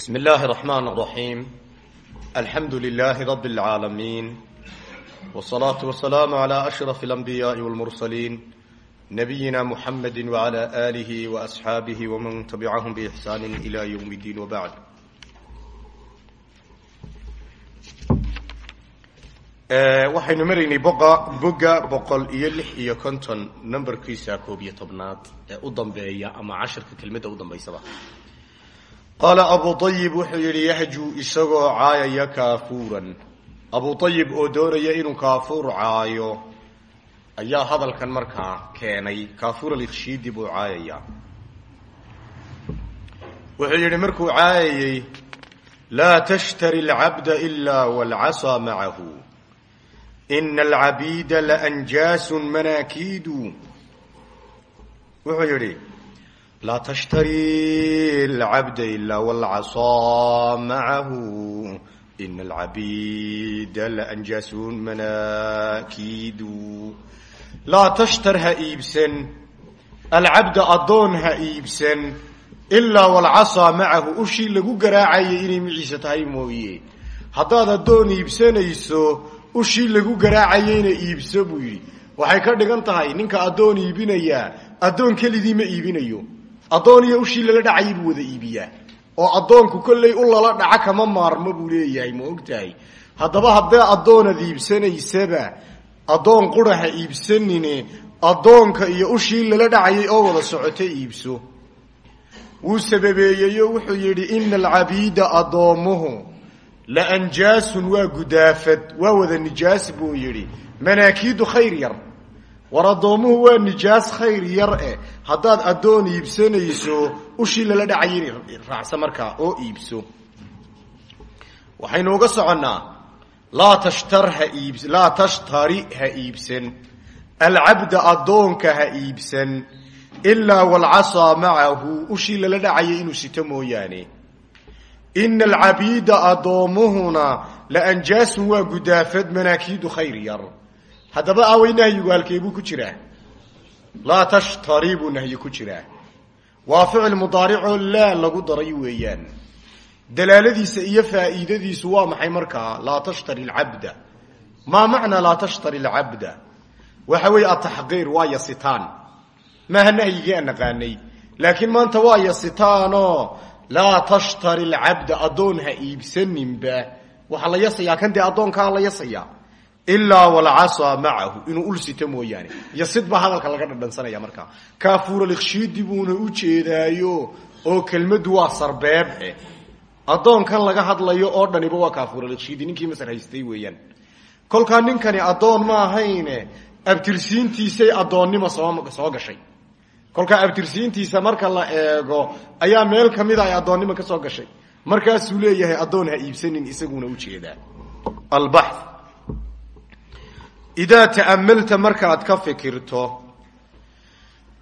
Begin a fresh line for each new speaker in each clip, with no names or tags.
بسم الله الرحمن الرحيم الحمد لله رب العالمين والصلاة والسلام على أشرف الأنبياء والمرسلين نبينا محمد وعلى آله وأصحابه ومن تبعهم بإحسان إلى يوم الدين وبعد waxaynu maraynay boqa boga boqol iyo lix iyo konton numberkiisa koob iyo tobnaad ee u dambeeya ama casharka kelmadda u dambaysaba qaala abu ayib wuxuu yidhi yaxju isagoo caayaya kaafuuran. Abu ayib oo doonaya inuu kaafuur caayo ayaa hadalkan markaa keenay. Kaafuur alikhshiidi buu caayayaa. Wuxuu yidhi markuu caayayey laa tashtari alcabda ilaa waalcasaa macahu. Ina alcabiida laanjaasun manaakiidu. Wuxuu yidhi laa tashtari alcabda ilaa waalcasaa macahu ina alcabiida laanjaasun manaakiidu laa tashtar ha iibsan alcabda addoon ha iibsan ilaa walcasaa macahu ushii lagu garaacayay inay maciise tahay mooye haddaad addoon iibsanayso ushii lagu garaacayeyna iibso buu yidhi waxay ka dhigan tahay ninka addoon iibinayaa addoon keligii ma iibinayo addoon iyo ushii lala dhacayay buu wada iibiyaa. Oo addoonku kolley u lala dhaca kama maarmo buu leeyahay ma ogtahay? Haddaba haddee addoonad iibsanaysaba addoon qura ha iibsanine addoonka iyo ushii lala dhacayay oo wada socota iibso. Wuu sababeeyeyo wuxuu yidhi ina alcabiida addoommuhu la anjaasun waa gudaafad waa wada nijaas buu yidhi. Manaakiidu khayr yar war addoommuhu waa nijaas khayr yar eh. Haddaad addoon iibsanayso ushii lala dhacayay raacsa markaa oo iibso. Waxaynu uga soconnaa laa tashtar ha iib tashtari ha iibsan. Alcabda addoonka ha iibsan. Ilaa walcasaa macahu ushii lala dhacayay inuu sito mooyaane. Ina alcabiida addoommuhuna la anjaasun waa gudaafad manaakiidu khayr yar haddaba aaway nahyigu halkee buu ku jiraa? Laa tashtari buu nahyi ku jiraa. Waa ficil mudaaricoo laa lagu daray weeyaan. Dalaaladiisa iyo faa'iidadiisu waa maxay markaa? Laa tashtari alcabda maa macnaa laa tashtari alcabda waxa weeye ataxqiir waa yasitaan. Maaha nahyigii aan naqaanay. Laakiin maanta waa yasitaanoo laa tashtari alcabda addoon ha iibsaninba waxaa la yasayaa kan dee addoonkaa la yasayaa ilaa walcasaa macahu inuu ul sito mooyaane. Yasid baa hadalka laga dhadhansanaya markaa. Kaafuuralikhshiidi buuna u jeedaayo oo kelmaddu waa sarbeebe addoonkan laga hadlayo oo dhaniba waa kaafuuralikhshiidi ninkii masar haystay weeyaan. Kolkaa ninkani addoon ma ahayne abtirsiintiisay addoonnimo soo gashay. Kolkaa abtirsiintiisa marka la eego ayaa meel kamida ay addoonnimo ka soo gashay. Markaasuu leeyahay addoon ha iibsanin isaguna u jeedaa. Albax idaa ta'amalta markaad ka fikirto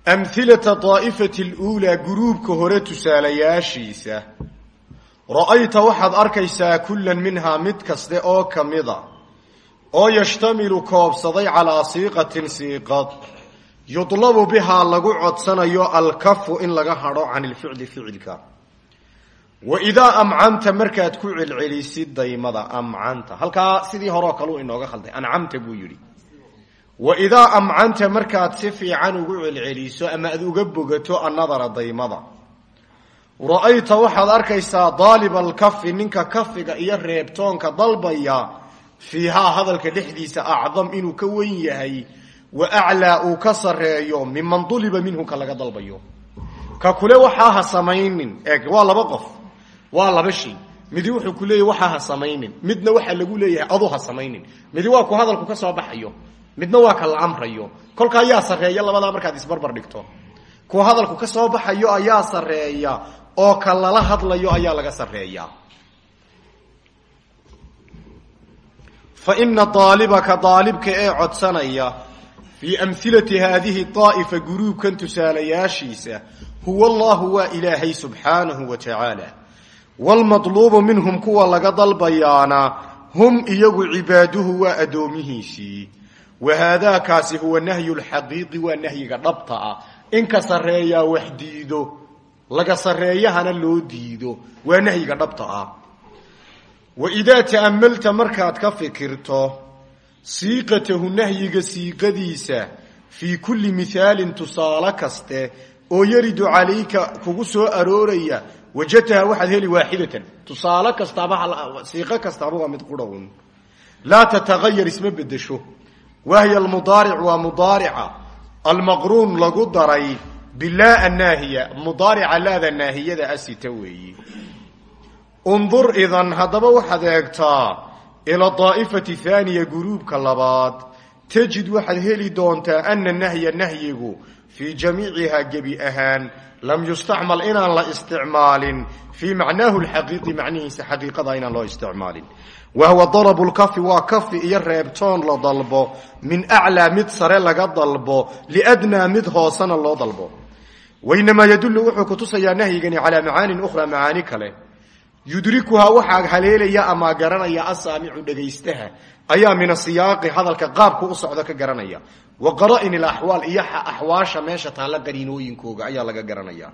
amhilata daa'ifati aluulaa guruubka hore tusaalayaashiisa ra'ayta waxaad arkaysaa kullan minhaa mid kaste oo ka mida oo yashtamilu koobsaday calaa siiqatin siiqad yudlabu bihaa lagu codsanayo alkafu in laga hadho can ilficli ficilka wa idaa amcanta markaad ku celcelisid daymada amcanta halkaa sidii horeoo kaleu inooga khalday ancamta buu yidhi wa idaa amcanta markaad si fiican ugu celceliso ama aad uga bogato annadara daymada ra'ayta waxaad arkaysaa daaliba alkafi ninka kafiga iyo reebtoonka dalbaya fiihaa hadalka dhexdiisa acdam inuu ka wen yahay wa aclaa uu ka sareeyo miman duliba minhu ka laga dalbayo ka kule waxaa ha samaynin eeg waa laba qof waa laba shay. Midi wuxuu ku leeyahy waxaa ha samaynin. Midna waxaa lagu leeyahay adu ha samaynin. Midi waa ku hadalku ka soo baxayo. Midna waa ka la amrayo. Kolka ayaa sareeya labadaa markaad isbarbar dhigto. Ku hadalku ka soo baxayo ayaa sareeya oo ka lala hadlayo ayaa laga sareeya fa ina daalibaka daalibka ee codsanaya fii amhilati haadihi daa'ifa guruubkan tusaalayaashiisa huwa allahu waa ilaahay subxaanahu wa tacaala waalmadluubu minhum kuwa laga dalbayaana hum iyagu cibaaduhu waa addoomihiisii wa haadaakaasi huwa nahyu lxaqiiqi waa nahyiga dhabta ah inka sarreeyaa wax diido laga sarreeyahana loo diido waa nahyiga dhabta ah wa idaa ta'ammalta markaad ka fikirto siiqatahu nahyiga siiqadiisa fii kulli mihaalin tusaale kaste oo yaridu calayka kugu soo arooraya wajadtaha waxaad heli waaxidatan. Tusaale kastaaba siiqo kastaaba waa mid qurhown laa tatagayar isma bedesho wahya almudaaric waa mudaarica. Almaqruun lagu daray bilaa annaahiya. Mudaarica laada naahiyada asita weeyi. Undur idan haddaba waxaad eegtaa ila daa'ifati haaniya guruubka labaad. Tajid waxaad heli doontaa ana nahya nahyigu fii jamiicihaa gebi ahaan lam yustacmal inaan la isticmaalin. Fii macnaahu lxaqiiqi macnihiisa xaqiiqada inaan loo isticmaalin. Wa huwa dalabu lkafi waa kafi iyo reebtoon la dalbo. Min aclaa mid sare laga dalbo. Liadnaa mid hoosena loo dalbo. Wainamaa yadullu wuxuu kutusayaa nahyigani calaa macaanin ukhraa macaani kale. Yudrikuhaa waxaa haleelaya ama garanaya asaamicu dhegaystaha ayaa min asiyaaqi hadalka qaabku u socdo ka garanaya. Wa qara'in ilaxwaal iyo axwaasha meesha taalla qariinooyinkooga ayaa laga garanaya.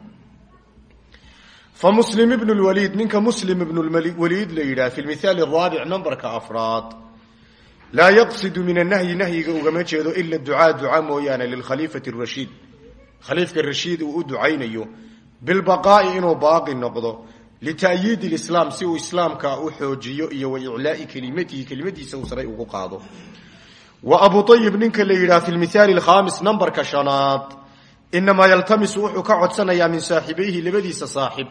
Fa muslim ibnu lwaliid ninka muslim ibnulwaliid la yidhaha fi lmithaali araabic numberka afraad. Laa yaqsidu min annahyi nahyiga ugama jeedo ila ducaa duca mooyaane lilkhaliifati rashiid khaliifka rashiid uu u ducaynayo bilbaqaa'i inuu baaqi noqdo lita'yiidi lislaam si uu islaamka u xoojiyo iyo wa iclaa'i kelimatihi kelimadiisa uu saray ugu qaado. Wa abu ayib ninka la yidhaha fi lmithaali alkhaamis numberka shanaad inamaa yaltamisu wuxuu ka codsanayaa min saaxibayhi labadiisa saaxib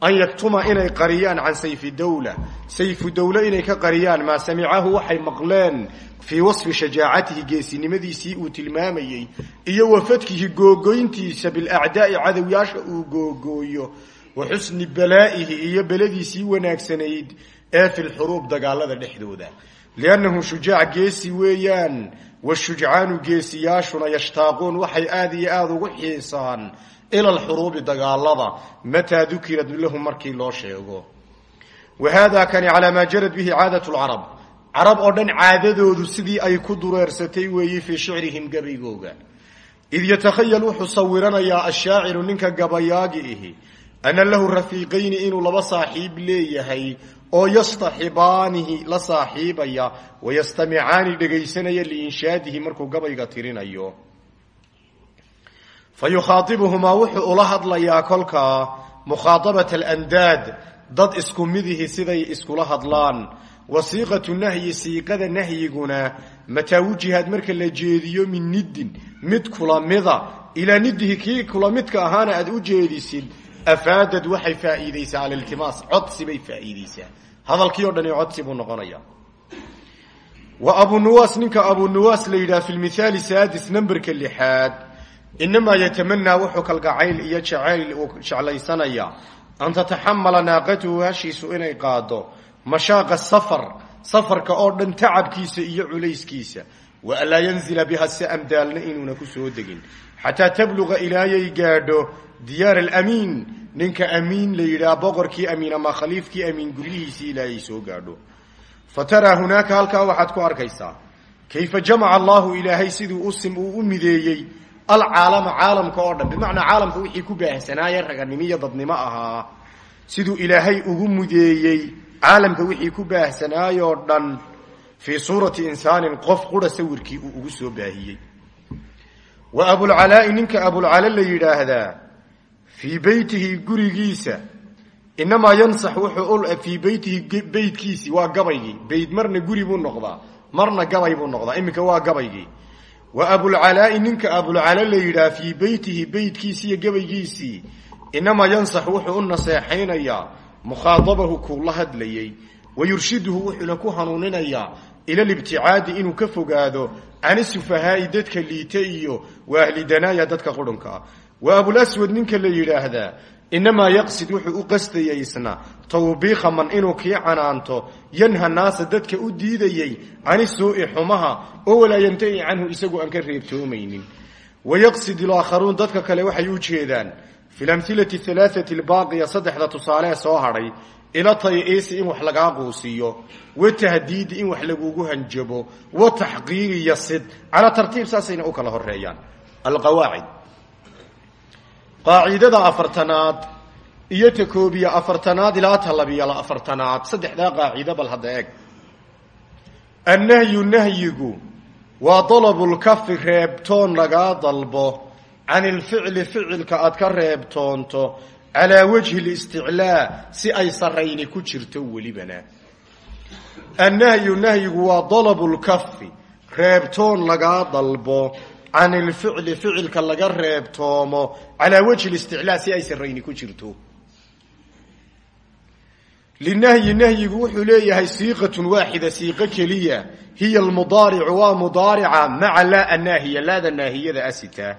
an yaktuma inay qariyaan can sayfi dowla sayfu dowle inay ka qariyaan maa samicahu waxay maqleen fii wasfi shajaacatihi geesinimadiisii uu tilmaamayey iyo wa fadkihi googoyntiisa bilacdaa'i cadowyaasha uu googooyo wa xusni balaa'ihi iyo beladiisii wanaagsanayd ee fi lxuruub dagaalada dhexdooda. Liannahu shujaac geesi weeyaan washujcaanu geesiyaashuna yashtaaquun waxay aada iyo aada ugu xiisaan ila alxuruubi dagaalada mataa dukirad lahum markii loo sheego. Wa haadaa kani calaa maa jarad bihi caadat lcarab carab oo dhan caadadoodu sidii ay ku dureersatay weeye fii shicrihim gabaygooga id yatakhayal wuxuu sawiranayaa ashaaciru ninka gabayaagi ihi ana lahu rafiiqayni inuu laba saaxiib leeyahay oo yastaxibaanihi la saaxiibaya wayastamicaani dhegaysanaya liinshaadihi markuu gabayga tirinayo fa yukhaaibuhumaa wuxuu ula hadlayaa kolkaa mukhaaabata alandaad dad isku midihi siday iskula hadlaan wasiiqatu nahyi siiqada nahyiguna mataa wujihaad marka la jeediyo min niddin mid kula mida ilaa nidihi kii kula midka ahaana aad u jeedisid afaadad waxay faa'iidaysaa aliltimaas codsi bay faa'iidaysaa hadalkii o dhani codsi buu noqonaya wa abunuwaas ninka abunuwaas la yidhaha fi lmithaali saadis numberka lixaad inamaa yatamanaa wuxuu kalgacayl iyo jacayl uu jeclaysanaya an tataxamala naaqatuhu hashiisu inay qaado mashaaqa safar safarka oo dhan tacabkiisa iyo culayskiisa wa anlaa yanzila biha samdaalna inuuna ku soo degin xataa tabluqa ilaayay gaadho diyaar alamiin ninka amiin la yidhaha boqorkii amiin ama khaliifkii amiin guryihiisii ilaayay soo gaadho. Fa taraa hunaaka halkaa waxaad ku arkaysaa. Kayfa jamaca allahu ilaahay siduu usim uu u mideeyey alcaalama caalamka oo dhan. Bimacnaa caalamka wixii ku baahsanaaye raganimo iyo dadnimo ahaa. Siduu ilaahay ugu mudeeyey caalamka wixii ku baahsanaayoo dhan fii suurati insaanin qof qura sawirkii uu ugu soo baahiyey. Wa abulcalaa'i ninka abulcala la yidhaahdaa fii beytihi gurigiisa. Inamaa yansax wuxuu fii beytihi beytkiisii waa gabaygii beyt marna guri buu noqdaa marna gabay buu noqdaa iminka waa gabaygii wa abulcalaa'i ninka abulcala la yidhaha fii beytihi beytkiisii iyo gabaygiisii inamaa yansax wuxuu u naseexaynayaa mukhaadabahu kuu la hadlayey wa yurshiduhu wuxuuna ku hanuuninayaa ila libticaadi inuu ka fogaado cani sufahaa'i dadka liite iyo wa dadka qurunka ah wa abulaswad ninka la yidhaahdaa inamaa yaqsid wuxuu u qastayay isna tawbiikha man inuu kii canaanto yanha naasa dadka u diidayey cani suu'i xumaha oo walaa yantahi canhu isagu aan ka reebtoomaynin. Wayaqsid ilaakharuun dadka kale waxay u jeedaan fi lamhilati alaaati albaaqiya saddexda tusaalee soo hadhay ila tay-iisi in wax lagaa quusiiyo wa tahdiidi in wax lagugu hanjabo wa taxqiiri yasid. Calaa tartiib saasayna u kala horeeyaan alqawaacid qaacidada afartanaad iyo ta koobiyo afartanaad ilaa ta labiyo afartanaad. Saddexdaa qaacido bal hadda eeg. Annahyu nahyigu waa dalabulkafi reebtoon lagaa dalbo. Can ilficli ficilka aad ka reebtoonto calaa wajhi listiclaa si ay sarayni ku jirto welibana. Annahyu nahyigu waa dalabulkafi reebtoon lagaa dalbo can ilficli ficilka laga reebtoomo calaa wajhi listiclaa si ay sarayni ku jirto. Linahyi nahyigu wuxuu leeyahay siiqatun waaxida siiqo keliya. Hiya almudaaricu waa mudaarica maca laa annaahiya laada naahiyada asitaa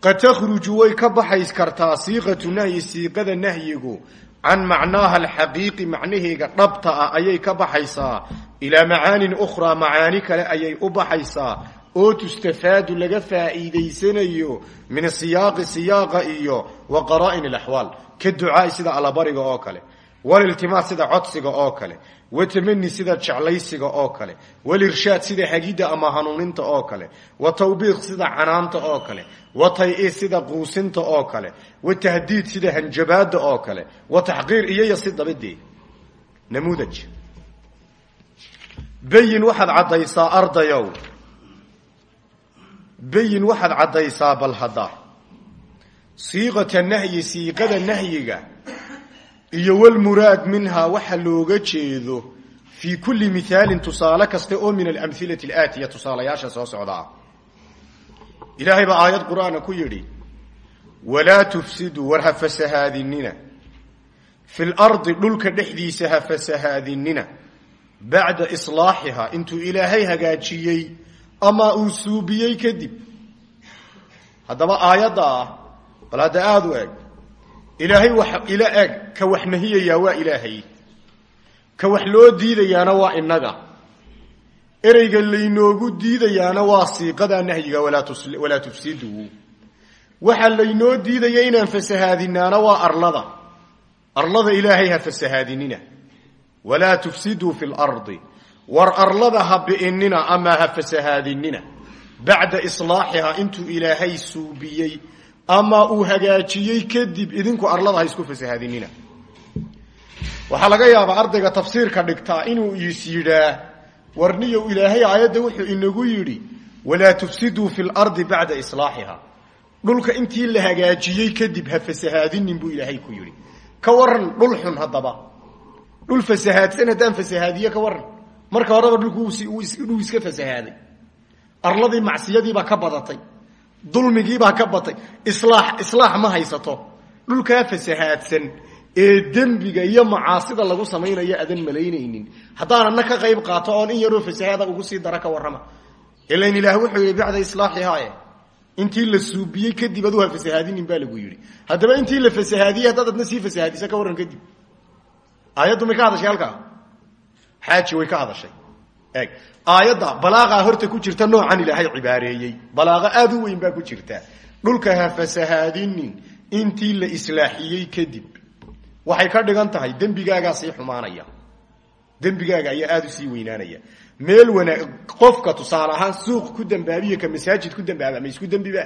qad takhruju way ka baxays kartaa siiqatu nahyi siiqada nahyigu. Can macnaaha alxaqiiqi macnaheega dhabta ah ayay ka baxaysaa. Ilaa macaanin ukhraa macaani kale ayay u oo tustafaadu laga faa'iidaysanayo min siyaaqi siyaaqa iyo wa qaraa'in alaxwaal ka ducaai sida allabariga oo kale waliltimaas sida codsiga oo kale watamani sida jeclaysiga oo kale walirshaad sida hagidda ama hanuuninta oo kale wa tawbiiq sida canaanta oo kale wa tay-i sida quusinta oo kale wa tahdiid sida hanjabaada oo kale wa taxqiir iyoya si dabadee namuudaj. Bayin waxaad caddaysaa ardayow bayin waxaad caddaysaa bal hadda. Siiqata nahyi siiqada nahyiga iyo walmuraad minhaa waxa looga jeedo fii kulli mihaalin tusaale kasta oo min alamhilati alaatiya tusaalayaasha soo socda. Ah ilaahay baa aayad qur'aana ku yidhi walaa tufsiduu war ha fasahaadinina fi lardi dhulka dhexdiisa ha fasahaadinina bacda islaaxihaa intuu ilaahay hagaajiyey ama uu suubiyey kadib. Haddaba aayadda ah bal hadda aada u eg. Ilaahay wax ila eg ka wax nahiyayaa waa ilaahay. Ka wax loo diidayaana waa inaga ereyga laynoogu diidayaana waa siiqadaa nahyiga walaa tufsiduu waxa laynoo diidaya inaan fasahaadinaana waa arlada. Arlada ilaahay ha fasahaadinina. Walaa tufsiduu fi lardi war arlada ha bi'inina ama ha fasahaadinina. Bacda islaaxihaa intuu ilaahay suubiyey ama uu hagaajiyey kadib idinku arlada ha isku fasahaadinina. Waxaa laga yaabaa ardayga tafsiirka dhigtaa inuu is yidhaa warniyow ilaahay aayadda wuxuu inagu yidhi walaa tufsiduu fi lardi bacda islaaxiha dhulka intii la hagaajiyey kadib ha fasahaadinin buu ilaahay ku yidhi. Ka waran dhul xun haddaba. Dhul fasahaadsan haddaan fasahaadiye ka waran marka horeba dhulku dhuu iska fasahaaday. Arladii macsiyadiibaa ka badatay. Dulmigiibaa ka batay. Islaax islaax ma haysato. Dhulkaa fasahaadsan ee dembiga iyo macaasida lagu samaynayo adan malaynaynin. Haddaanana ka qayb qaato oon in yaroo fasahaada ugu sii dara ka warrama. Ilan ilaah wuxuu yidhi bacda islaaxihaa intii la suubiyey kadib adu ha fasahaadinin baa lagu yidhi. Haddaba intii la fasahaadiyey haddaad adna fasahaadisa ka warran kadib. Aayaddu may ka xaaji way ka hadashay. Eeg aayadda balaaqa horta ku jirta noocan ilaahay cibaareeyey. Balaaqa aada u weyn baa ku jirta. Dhulka ha intii la islaaxiyey kadib. Waxay ka dhigan tahay dembigaagaa sii xumaanaya. Dembigaaga ayaa aada u sii weynaanaya. Meel wana qofka tusaale ahaan suuq ku dambaabiyo ka masaajid ku dambaaba ma isku dembiba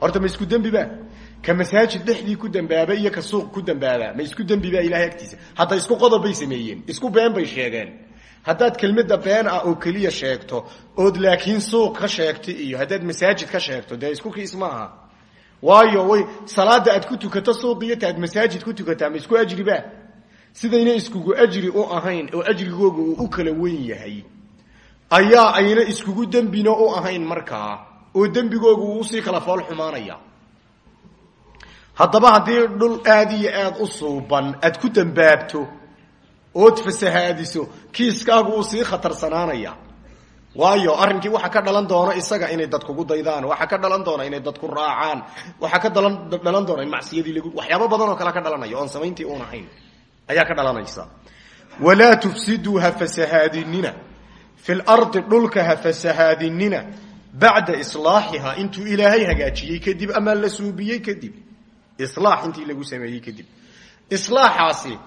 horta ma isku dembiba ka masaajid dhexdii ku dambaaba iyo ka suuq ku dambaaba. Ma isku dembiba ilahay agtiisa. Hadda isku qodob bay sameeyeen. Isku been bay sheegeen. Haddaad kelmadda been ah oo keliya sheegto ood laakiin suuq ka sheegto iyo haddaad masaajid ka sheegto dee isku kiis ma waayo way salaada aad ku tukato suuqiyo taad masaajid ku tukataa ma isku ajriba sidayna iskugu ajri u ahayn oo ajrigooga uu u kala weyn yahay. Ayaa ayna iskugu dembina u ahayn markaa oo dembigooga uu u sii kala fool xumaanaya haddaba haddii dhul aada iyo aada u suuban aad ku dambaabto ood fasahaadiso kiiskaagu uu sii khatarsanaanaya waayo arrinkii waxaa ka dhalan doona isaga inay dad kugu daydaan waxaa ka dhalan doona inay dad ku raacaan waxaa ka dalan dhalan doona in macsiyadii waxyaabo badan oo kale ka dhalanaya oon samayntii uun ahayn ayaa ka dhalanaysa. Walaa tufsiduu ha fasahaadinina fi lardi dhulka ha fasahaadinina bacda islaaxihaa intuu ilaahay hagaajiyey kadib ama la suubiyey kadib islaax intii lagu sameeyey kadib. Islaaxaasi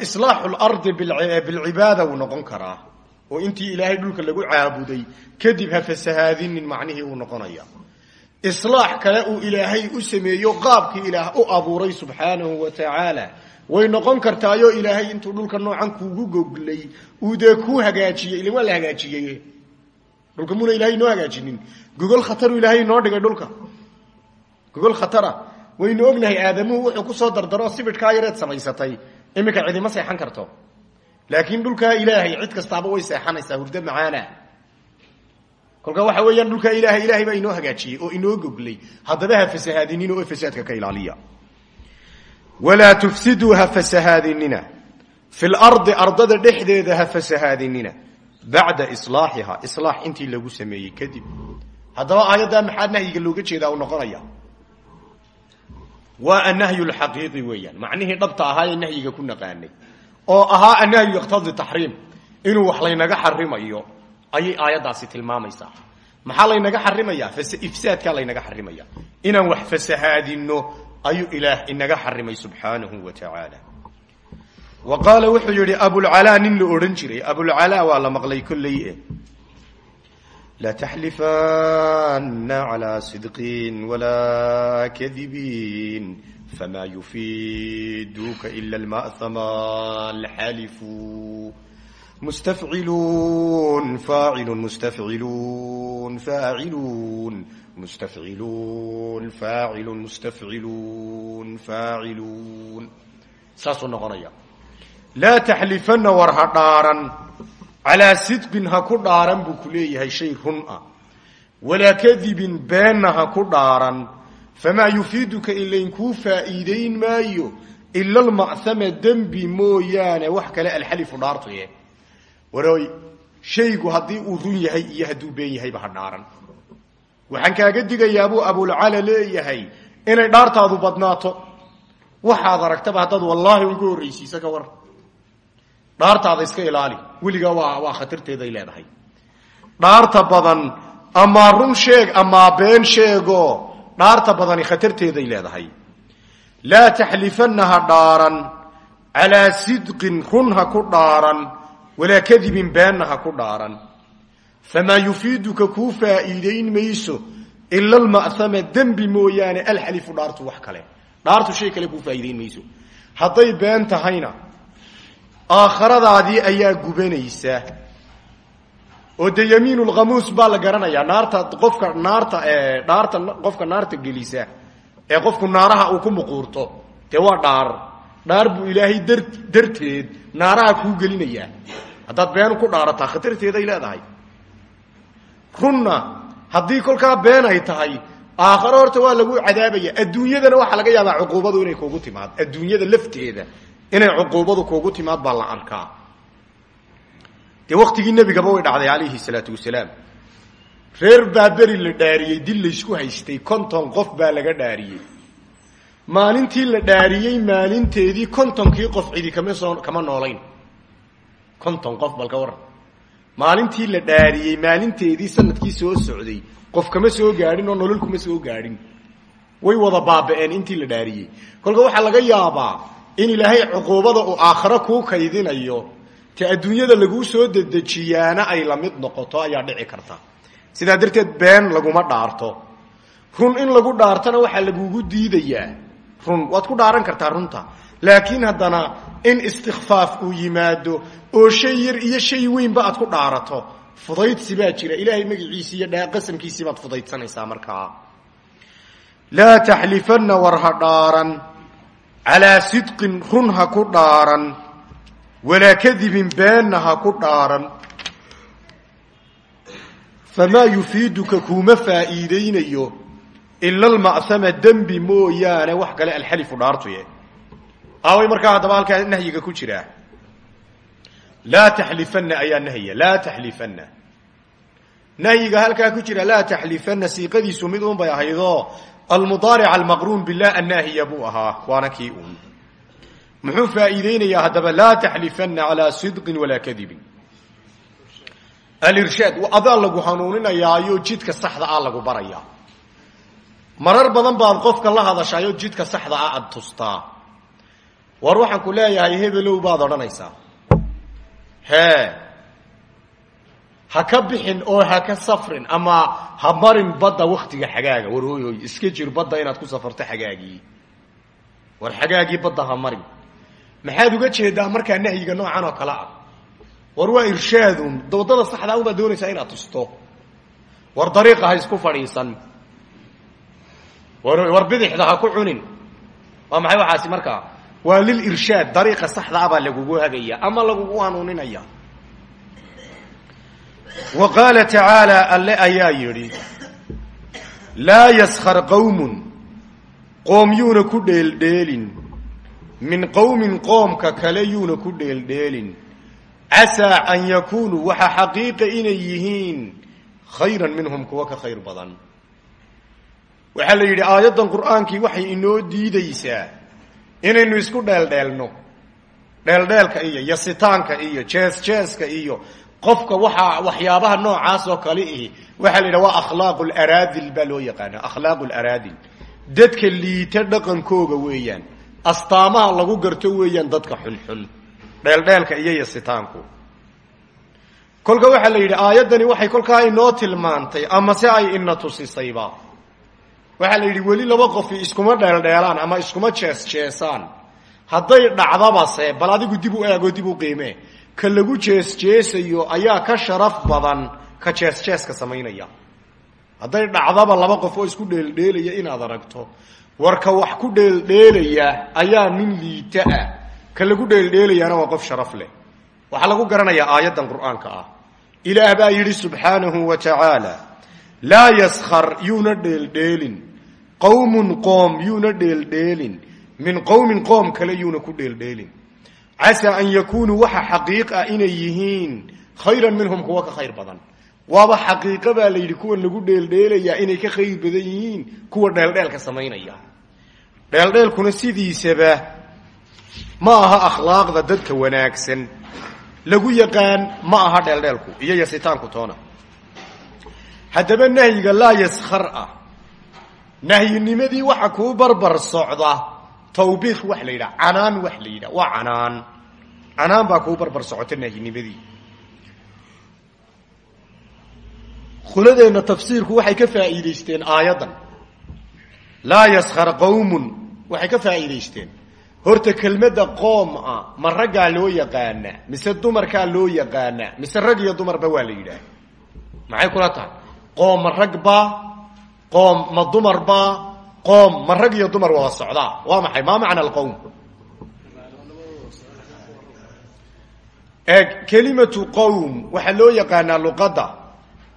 islaaxu lardi bilcibaada wuu noqon karaa. Oo intii ilaahay dhulka lagu caabuday kadib ha fasahaadinin macnihii uu noqonaya. Islaax kale uu ilaahay u sameeyo qaabkii ilaah u abuuray subxaanahu wa tacaala way noqon kartaayoo ilaahay intuu dhulka noocan kuugu goglay uu dee kuu hagaajiyey ilin waa la hagaajiyey. Dhulka muna ilaahay waynu ognahay aadamuhu wuxuu ku soo dardaro sibidhkaa yareed samaysatay. Iminka cidima seexan karto. Laakiin dhulkaa ilaahay cid kastaaba way seexanaysaa hurdo macaana. Kolka waxa weeyaan dhulkaa ilaahay ilahay baa inoo hagaajiyey oo inoo goglay. Haddaba ha fasahaadinina oo fasaadka ka ilaaliya. Walaa tufsiduu ha fasahaadinina. Fi ardada dhexdeeda ha fasahaadinina. Bacda islaaxiha islaax intii lagu sameeyey kadib. Haddaba aayaddaa maxaa nahyiga looga jeedaa u noqonaya waa annahyu lxaqiiqi weeyaan. Macnihii dhabta ahaa ee nahyiga ku naqaanay. Oo ahaa annahyu yaqtadi taxriim inuu wax laynaga xarimayo ayay aayaddaasi tilmaamaysaa. Maxaa laynaga xarimaya ifsaadkaa laynaga xarimaya inaan wax fasahaadino ayuu ilaah inaga xarimay subxaanahu wa tacaala wa qaala wuxuu yidhi abulcalaa nin la odhan jiray. Abulcalaa waa la maqlay kolley lataxlifana calaa sidqin walaa kadibin famaa yufiiduka ila lma'hama alxalifu mustafciluun faacilun mustafciluun faaciluun mustafciluun faacilun mustafciluun faaciluun saasuu noqonaya laa taxlifana war ha dhaaran calaa sidqin ha ku dhaaran buu ku leeyahay shay run ah. Walaa kadibin beenna ha ku dhaaran. Famaa yufiiduka ilayn kuu faa'iidayn maayo ila alma'hama dembi mooyaane. Wax kale alxalifu dhaartuye waroy shaygu haddii uu run yahay iyo hadduu been yahayba ha dhaaran. Waxaan kaaga digayaa buu abulcala leeyahay inay dhaartaadu badnaato. Waxaad aragtaba haddaad wallaahi uga horraysiisa ka war dhaartaada iska ilaali. Weligaa waa waa khatarteeday leedahay. Dhaarta badan amaa run sheeg amaa been sheego dhaarta badani khatarteeday leedahay. Laa taxlifanna ha dhaaran calaa sidqin run ha ku dhaaran walaa kadibin beenna ha ku dhaaran. Famaa yufiiduka kuu faa'iidayn mayso ila alma'hama dembi mooyaane alxalifu dhaartu wax kale. Dhaartu shay kale kuu faa'iidayn mayso. Hadday been tahayna aakhiradaadii ayaa gubanaysa oo dee yamiin lkhamuus baa la garanayaa naarta qofka naarta dhaarta qofka naarta gelisa ee qofku naaraha uu ku muquurto dee waa dhaar. Dhaar buu ilaahay dar darteed naaraha kuu gelinayaa. Haddaad been ku dhaarataa khatarteeday leedahay. Runna haddii kolkaa been ay tahay aakhare horta waa lagu cadaabaya adduunyadana waxaa laga yaabaa cuquubadu inay kuugu timaad adduunyada lafteeda inay cuquubadu kuugu timaad baa la arkaa. Dee waktigii nebigaba way dhacday calayhi salaatu wasalaam. Reer baa beri la dhaariyey dil laysku haystay konton qof baa laga dhaariyey. Maalintii la dhaariyey maalinteedii kontonkii qof cidi kama soo kama noolayn. Konton qof balka waran maalintii la dhaariyey maalinteedii sannadkii soo socday qof kama soo gaadhin oo nolol kuma soo gaadhin. Way wada baaba'een intii la dhaariyey. Kolka waxaa laga yaabaa in ilaahay cuquubada uu aakhare kuu kaydinayo te adduunyada laguu soo dedejiyaana ay la mid noqoto ayaa dhici karta. Sidaa darteed been laguma dhaarto. Run in lagu dhaartona waxaa lagugu diidayaa. Run waad ku dhaaran kartaa runta. Laakiin haddana in istikfaaf uu yimaado oo shay yar iyo shay weynba aad ku dhaarato fudaydsi baa jira. Ilaahay magaciisi iyo qasamkiisii baad fudaydsanaysaa markaa. Laa taxlifanna war ha dhaaran calaa sidqin run ha ku dhaaran walaa kadibin beenna ha ku dhaaran. Famaa yufiiduka kuuma faa'iidaynayo ila alma'hama dembi mooyaane wax kale alxalifu dhaartuye aaway markaa haddaba halkaa nahyiga ku jiraa laa taxlifanna ayaa nahya laa taxlifanna. Nahyiga halkaa ku jira laa taxlifanna siiqadiisu mid un bay ahaydoo almudaaric almaqruun bilah annaahiya buu ahaa waana kii un muxuu faa'iideynayaa haddaba laa taxlifanna calaa sidqin walaa kadibin. Alirshaad adaa lagu hanuuninayaayo jidka saxda ah lagu barayaa. Marar badan baad qofka la hadashaayo jidka saxda ah aad tustaa. War waxaan ku leeyahay hebelow baad odhanaysaa. Hee ha ka bixin oo ha ka safrin ama ha marin badda waktiga xagaaga. War hooy iska jir badda inaad ku safarto xagaagii war xagaagii badda ha marin. Maxaad uga jeedaa markaa nahyiga noocan oo kale ah? War waa irshaadun. Waddada saxdaa unbaad doonaysaa inaad tusto. War dariiqa ha isku fadhiisan. War bidixda ha ku cunin. Waa maxay waxaasi markaa? Waa lil irshaad. Dariiqa saxda ah baa lagugu hagaya ama lagugu hanuuninaya wa qaala tacaala alle ayaa yidhi laa yaskar qowmun qoom yuuna ku dheeldheelin min qowmin qoomka kale yuuna ku dheeldheelin casaa an yakuunuu waxa xaqiiqa inay yihiin khayran minhum kuwa ka khayr badan waxaa la yidhi aayaddan qur'aankii waxay inoo diidaysaa inaynu isku dheeldheelno dheeldheelka iyo yasitaanka iyo jees jeeska iyo qofka waxaa waxyaabaha noocaas oo kale ihi waxaa la yidhaha waa akhlaaqu laraadil baa loo yaqaana akhlaaqu laraadil dadka liita dhaqankooga weeyaan astaamaha lagu garto weeyaan dadka xunxun dheeldheelka iyo yasitaanku kolka waxaa la yidhi aayaddani waxay kolkaa inoo tilmaantay ama se ay ina tusisayba waxaa la yidhi weli laba qofi iskuma dheeldheelaan ama iskuma jees jeesaan hadday dhacdabase bal adigu dib u eego dib u qiimee ka lagu jees jeesayo ayaa ka sharaf badan ka jees jeeska samaynaya. Hadday dhacdaba laba qof oo isku dheeldheelaya inaad aragto. Warka wax ku dheeldheelaya ayaa nin liita ah. Ka lagu dheeldheelayaana waa qof sharaf leh. Waxaa lagu garanayaa aayaddan qur'aanka ah. Ilaah baa yidhi subxaanahu wa tacaala laa yaskar yuuna dheeldheelin. Qowmun qoom yuuna dheeldheelin. Min qowmin qoom kale yuuna ku dheeldheelin casaa an yakuunuu waxa xaqiiq ah inay yihiin khayran minhum kuwa ka khayr badan. Waaba xaqiiqo baa la yidhi kuwan lagu dheeldheelayaa inay ka khayr badan yihiin kuwa dheeldheelka samaynaya. Dheeldheelkuna sidiisaba ma aha akhlaaqda dadka wanaagsan. Lagu yaqaan ma aha dheeldheelku iyo yasitaanku toona. Haddaba nahyiga laa yaskar ah. Nahyinimadii waxa kuu barbar socda. Tawbiikh wax la yidhaha canaan wax la yidhaha waa canaan canaan baa kuu barbar socota nahyinimadii khuladeenna tafsiirku waxay ka faa'iidaysteen aayaddan laa yaskar qowmun waxay ka faa'iidaysteen. Horta kelmadda qoom ah ma raggaa loo yaqaana mise dumarkaa loo yaqaana mise rag iyo dumarba waa la yidhaah maxay kula tahay? Qoom ma ragba qoom ma dumarba qoom ma rag iyo dumar wada socdaa. Waa maxay? Maa macna alqowm eeg kelimatu qowm waxaa loo yaqaanaa luqadda.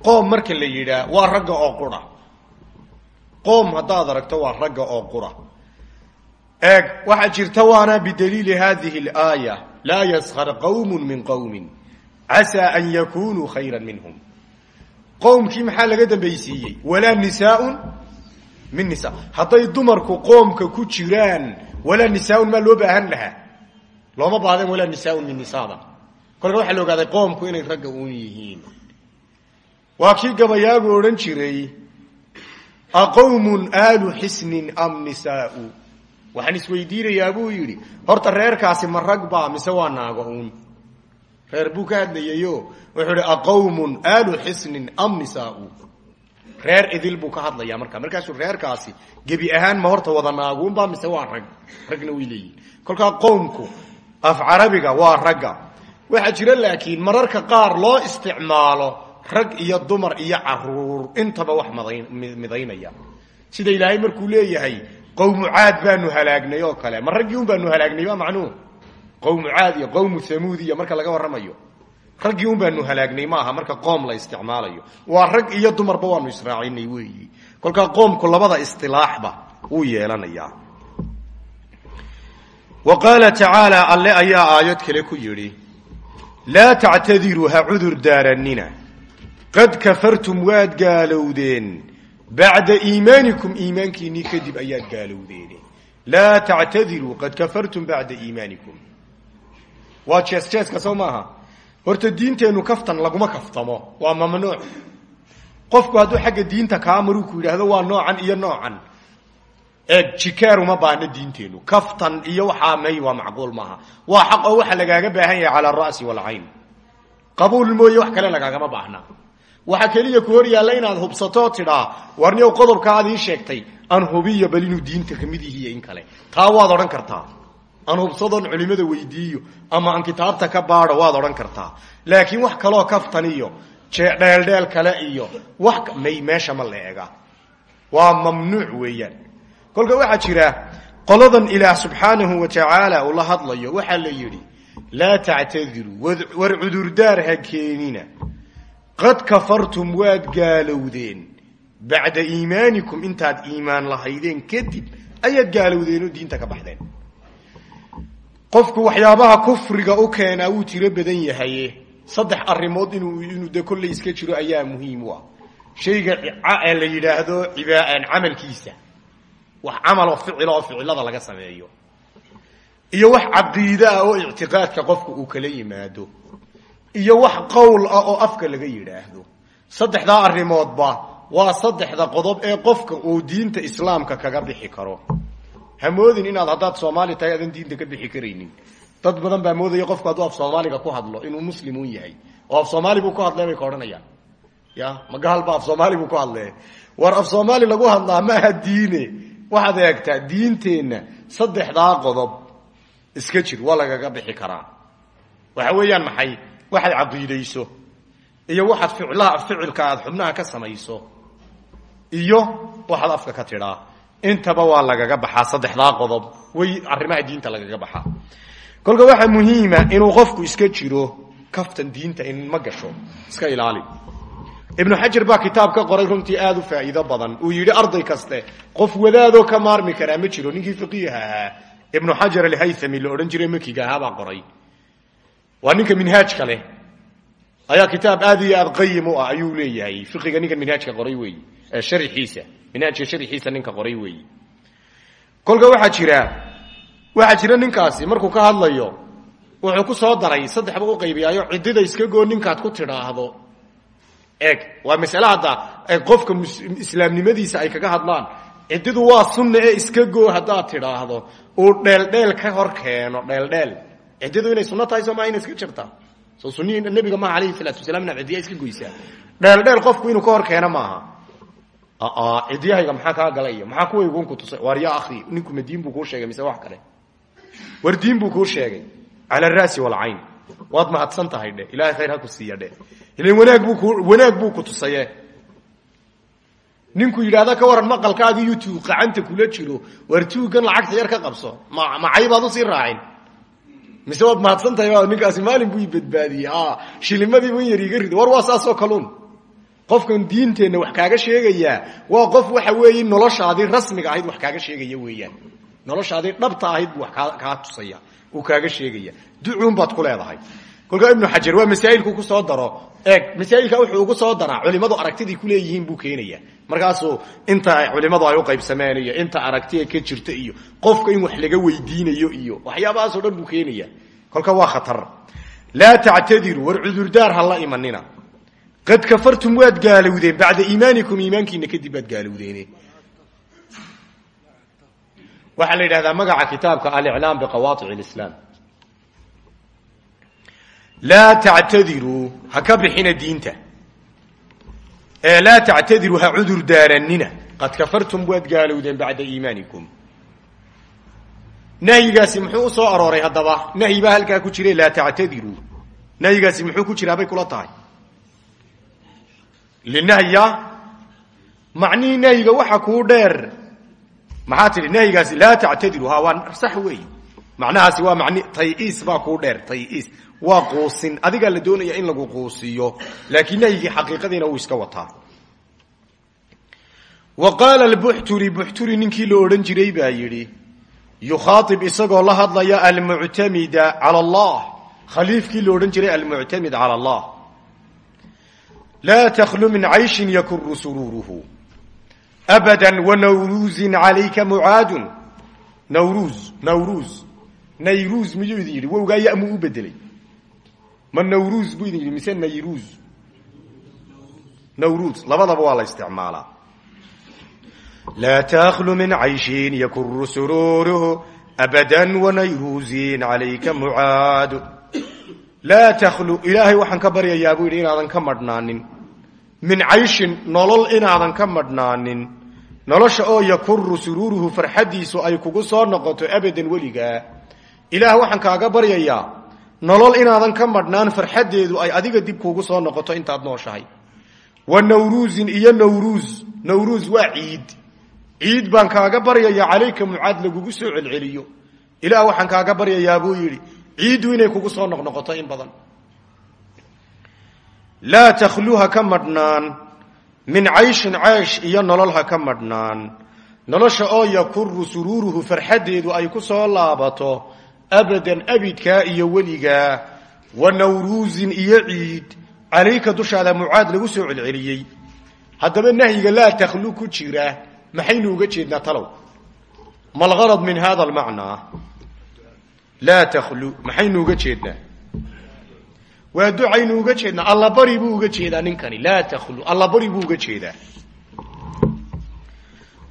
Qoom marka la yidhaah waa ragga oo qura. Qoom haddaad aragto waa ragga oo qura. Eeg waxaa jirta waana bidaliili hadihi اlaaya laa yaskar qowm min qowmin casaa an yakunuu khayra minhum. Qowmkii maxaa laga dambaysiiyey? Walaa nisaaun min nisa. Hadday dumarku qoomka ku jiraan walaa nisaaun maa loo baahan lahaa? Looma baahden walaa nisaaun min nisaada kolka waxaa la ogaaday qoomku inay ragga uun yihiin. Waa kii gabayaagu odhan jiray aqowmun aalu xisnin am nisaau? Waxaan isweydiinayaa buu yidhi horta reerkaasi ma rag baa mise waa naago uun? Reer buu ka hadlayayo wuxuu idhi aqowmun aalu xisnin am nisaau. Reer idil buu ka hadlayaa markaa markaasuu reerkaasi gebi ahaan ma horta wada naaguunbaa mise waa rag ragna way leeyihiin kolkaa qowmku af carabiga waa ragga waxaa jira laakiin mararka qaar loo isticmaalo rag iyo dumar iyo carruur. Intaba wax midaynaya. Sida ilaahay markuu leeyahay qowmu caad baanu halaagnay oo kale. Ma raggii un baanu halaagnay ba macnuhu? Qowmu caad iyo qowmu hamuud iyo marka laga warramayo. Raggii un baanu halaagnay maaha marka qoom la isticmaalayo. Waa rag iyo dumarba waanu israacinay weeyi. Kolkaa qoomku labada istilaaxba wuu yeelanayaa. Wa qaala tacaala alle ayaa aayad kale laa tactadiruu ha cudur daarannina qad kafartum waad gaalowdeen bacda iimaanikum iimaankiinnii kadib ayaad gaalowdeene laa tactadiruu qad kafartum bacda iimaanikum waa jees jeeska soo maaha horta diinteennu kaftan laguma kaftamo waa mamnuuc qofku hadduu xagga diinta kaa maruu ku yidhaahdo waa noocan iyo noocan eeg jikeer uma baahno diinteennu kaftan iyo waxaa may waa macquul maaha. Waa xaq oo waxa lagaaga baahan yahay cala ara'si waalcayn qabuul mooye wax kale lagaagama baahna. Waxaa keliya ku hor yaalla inaad hubsatoo tidhaa warniyow qodobka aad ii sheegtay aan hubiyo bal inuu diinta ka mid yihiiyo in kale. Taa waad odhan kartaa. Aan hubsadoon culimada weydiiyo ama aan kitaabta ka baado waad odhan kartaa. Laakiin wax kaloo kaftan iyo dheeldheel kale iyo wax may meesha ma la ega waa mamnuuc weeyaan kolka waxaa jira qoladan ilaah subxaanahu wa tacaala uu la hadlayo waxaa la yidhi laa tactadiruu war cudurdaar ha keenina. Qad kafartum waad gaalowdeen. Bacda iimaanikum intaad iimaan lahaydeen kadib ayaad gaalowdeen oo diinta ka baxdeen. Qofku waxyaabaha kufriga u keenaa wuu tiro badan yahaye. Saddex arrimood inuu inuu de kolley iska jiro ayaa muhiim u ah. Shayga la yidhaahdo camalkiisa wax camal oo ficila oo ficilada laga sameeyo. Iyo wax caqiide ah oo ictiqaadka qofku uu kala yimaado. Iyo wax qowl ah oo afka laga yidhaahdo. Saddexdaa arrimoodba waa saddexda qodob ee qofka uu diinta islaamka kaga bixi karo. Hamoodin inaad haddaad soomaali tahay aadan diinta ka bixi karaynin. Dad badan baa moodaya qofku hadduu af soomaaliga ku hadlo inuu muslimuun yahay. Oo af soomaali buu ku hadlee bay ka odhanayaan. Ya magaalba af soomaali buu ku hadlee. War af soomaali lagu hadlaa maaha diine waxaad eegtaa diinteenna saddexdaa qodob iska jir waa lagaga bixi karaa. Waxa weeyaan maxay? Waxaad caqiidayso iyo waxaad ficlaha ficilka aad xubnaha ka samayso iyo waxaad afka ka tidhaa. Intaba waa lagaga baxaa saddexdaa qodob. Way arrimaha diinta lagaga baxaa. Kolka waxaa muhiima inuu qofku iska jiro kaftan diinta in ma iska ilaali ibnu xajar baa kitaab ka qoray runtii aada u faa'iido badan. Uu yidhi arday kaste qof wadaadoo ka maarmi karaa ma jiro ninkii faqiiha ahaa. Ibnu xajar alhaythami la odhan jiray makiga ahaa qoray. Waa ninka minhaajka leh. Ayaa kitaab aad aad qayim ah ayuu leeyahay. Fiqiga ninkan minhaajka qoray weeyi. Sharixiisa minhaajka sharixiisa ninka qoray weeyi. Kolka waxaa jira waxaa jira ninkaasi markuu ka hadlayo wuxuu ku soo daray saddexba u qaybiyaayo ciddida iska goo ninkaad ku tidhaahdo eeg waa masale hadda qofka islaamnimadiisa ay kaga hadlaan. Ciddidu waa sunna ee iska goo haddaad tidhaahdo. Uu dheeldheel ka hor keeno dheeldheel. Ciddidu inay sunno tahay soo maa ina iska jirtaa soo sunihii nabiga maaha alayhi salaatu wasalaam inaad ciddiyaa iska goysaa dheeldheel qofku inuu ka hor keeno maaha. Ciddiyahayga maxaa kaa gala iyo maxaa kuwaygun ku tusay? Waar yaa akhi ninkuma diin buu kuu sheegay mise wax kale? War diin buu kuu sheegay. Cala araasi walcayn waad mahadsan tahay dhe ilahay khayr ha ku siiya dhe ilan wanaag buu wanaag buu ku tusaye ninku yidhahda ka waran maqalkaaga youtube qacanta kula jiro waar tuugan lacagta yar ka qabso. Ma macay baad u sii raacin mise mahadsan tahay ninkaasi maalin buu i badbaadiyey. Shilimadiibu in yar iga war waa saasoo kaluun qofkan diinteenna wax kaaga sheegayaa waa qof waxa weeye noloshaadii rasmiga ahayd wax kaaga sheegaya weeyaan. Noloshaadii dhabta ahayd wax kaa tusaya uu kaaga sheegaya. Ducuun baad ku leedahay. Kolkaa ibnu xajar waa masaa'ilku ku soo daro. Eeg masaa'ilka wuxuu ugu soo daraa. Culimmadu aragtidii ku leeyihiin buu keenaya markaasuu inta culimmadu ay u qaybsameen iyo inta aragtiya ka jirta iyo qofka in wax laga weydiinayo iyo waxyaabahaasoo dhan buu keenaya kolka waa khatar. Laa tactadiru war cudurdaar ha imanina. Qad kafartum waad gaalowdeen. Bacda iimaanikum iimaankiina kadib waad gaalowdeene waxaa la yidhahdaa magaca kitaabka aliclaam biqawaaic lislaam laa tactadiruu ha ka bixina diinta. Ee laa tactadiruu ha cudur daaranina qad kafartum waad gaalowdeen bacda iimaanikum. Nahyigaasi muxuu u soo arooray haddaba? Nahyi baa halkaa ku jira laa tactadiruu nahyigaasi muxuu ku jiraa bay kula tahay. Linahya macnihii nahyiga waxa kuu dheer maxaa tidhi nahyigaasi laa tactadiru ha waa sax weey macnahaasi waa man tayiis baa kuu dheer tayiis waa quusin adigaa la doonaya in lagu quusiyo laakiin nahyigii xaqiiqadiina wuu iska wataa. Wa qaala buxturi buxturi ninkii la odhan jiray baa yidhi yukhaaib isagoo la hadlaya almuctamida cala allah. Khaliifkii la odhan jiray almuctamid cala allah. Laa takhlu min cayshin yakuru suruuruhu abada wanawruuzin calayka mucaadun nawruuz nawruuz nayruuz miyuu idin yidhi wowgaa yamuu u bedelay ma nawruuz buu idin yidhi mise nayruuz nawruuz labadaba waa la isticmaalaa laa takhlu min cayshin yakuru suruuruhu abada wanayruuzin calayka mucaadu laa takhlu ilaahay waxaan ka baryayaa buu yidhi inaadan ka madhnaanin min cayshin nolol inaadan ka madhnaanin. Nolosha oo yakuru suruuruhu farxaddiisu ay kugu soo noqoto abadan weligaa ilaah waxaan kaaga baryayaa nolol inaadan ka madhnaan farxaddeedu ay adiga dib kuugu soo noqoto intaad nooshahay. Wa nawruusin iyo nawruus nawruus waa ciid. Ciid baan kaaga baryayaa calayka mucaad lagugu soo celceliyo. Ilaah waxaan kaaga baryayaa buu yidhi ciiddu inay kugu soo noqnoqoto in badan laa takhlu ha ka madhnaan min cayshin caysh iyo nolol ha ka madhnaan. Nolosha oo yakuru suruuruhu farxaddeedu ay ku soo laabato abadan abidkaa iyo weligaa wa nawruusin iyo ciid calayka dushaada mucaad lagu soo celceliyey. Haddaba nahyiga laa takhlu ku jira maxaynu uga jeednaa talow? Malgarad min hada almacnaa laa takhlu maxaynu uga jeednaa waa ducaynu uga jeednaa allabari buu uga jeedaa ninkani. Laa tklu allabari buu uga jeedaa.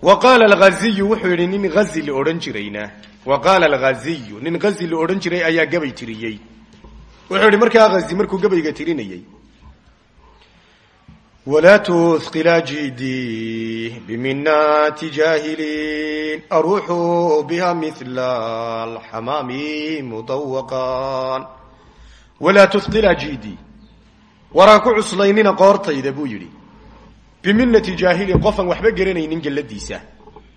Wa qaala alghaziyu wuxuu yidhi nin ghazi la odhan jirayna. Wa qaala alghaziyu nin ghazi la odhan jiray ayaa gabay tiriyey. Wuxuu yidhi markaa hazi markuu gabayga tirinayey. Walaa tuhqilaa jidii biminaati jaahiliin aruuxu biha mila alxamaami mudawaqan walaa tuhqilaa jidii waraan ku cuslaynina qoortayda buu yidhi. Biminnati jaahilin qofaan waxba garanaynin galladiisa.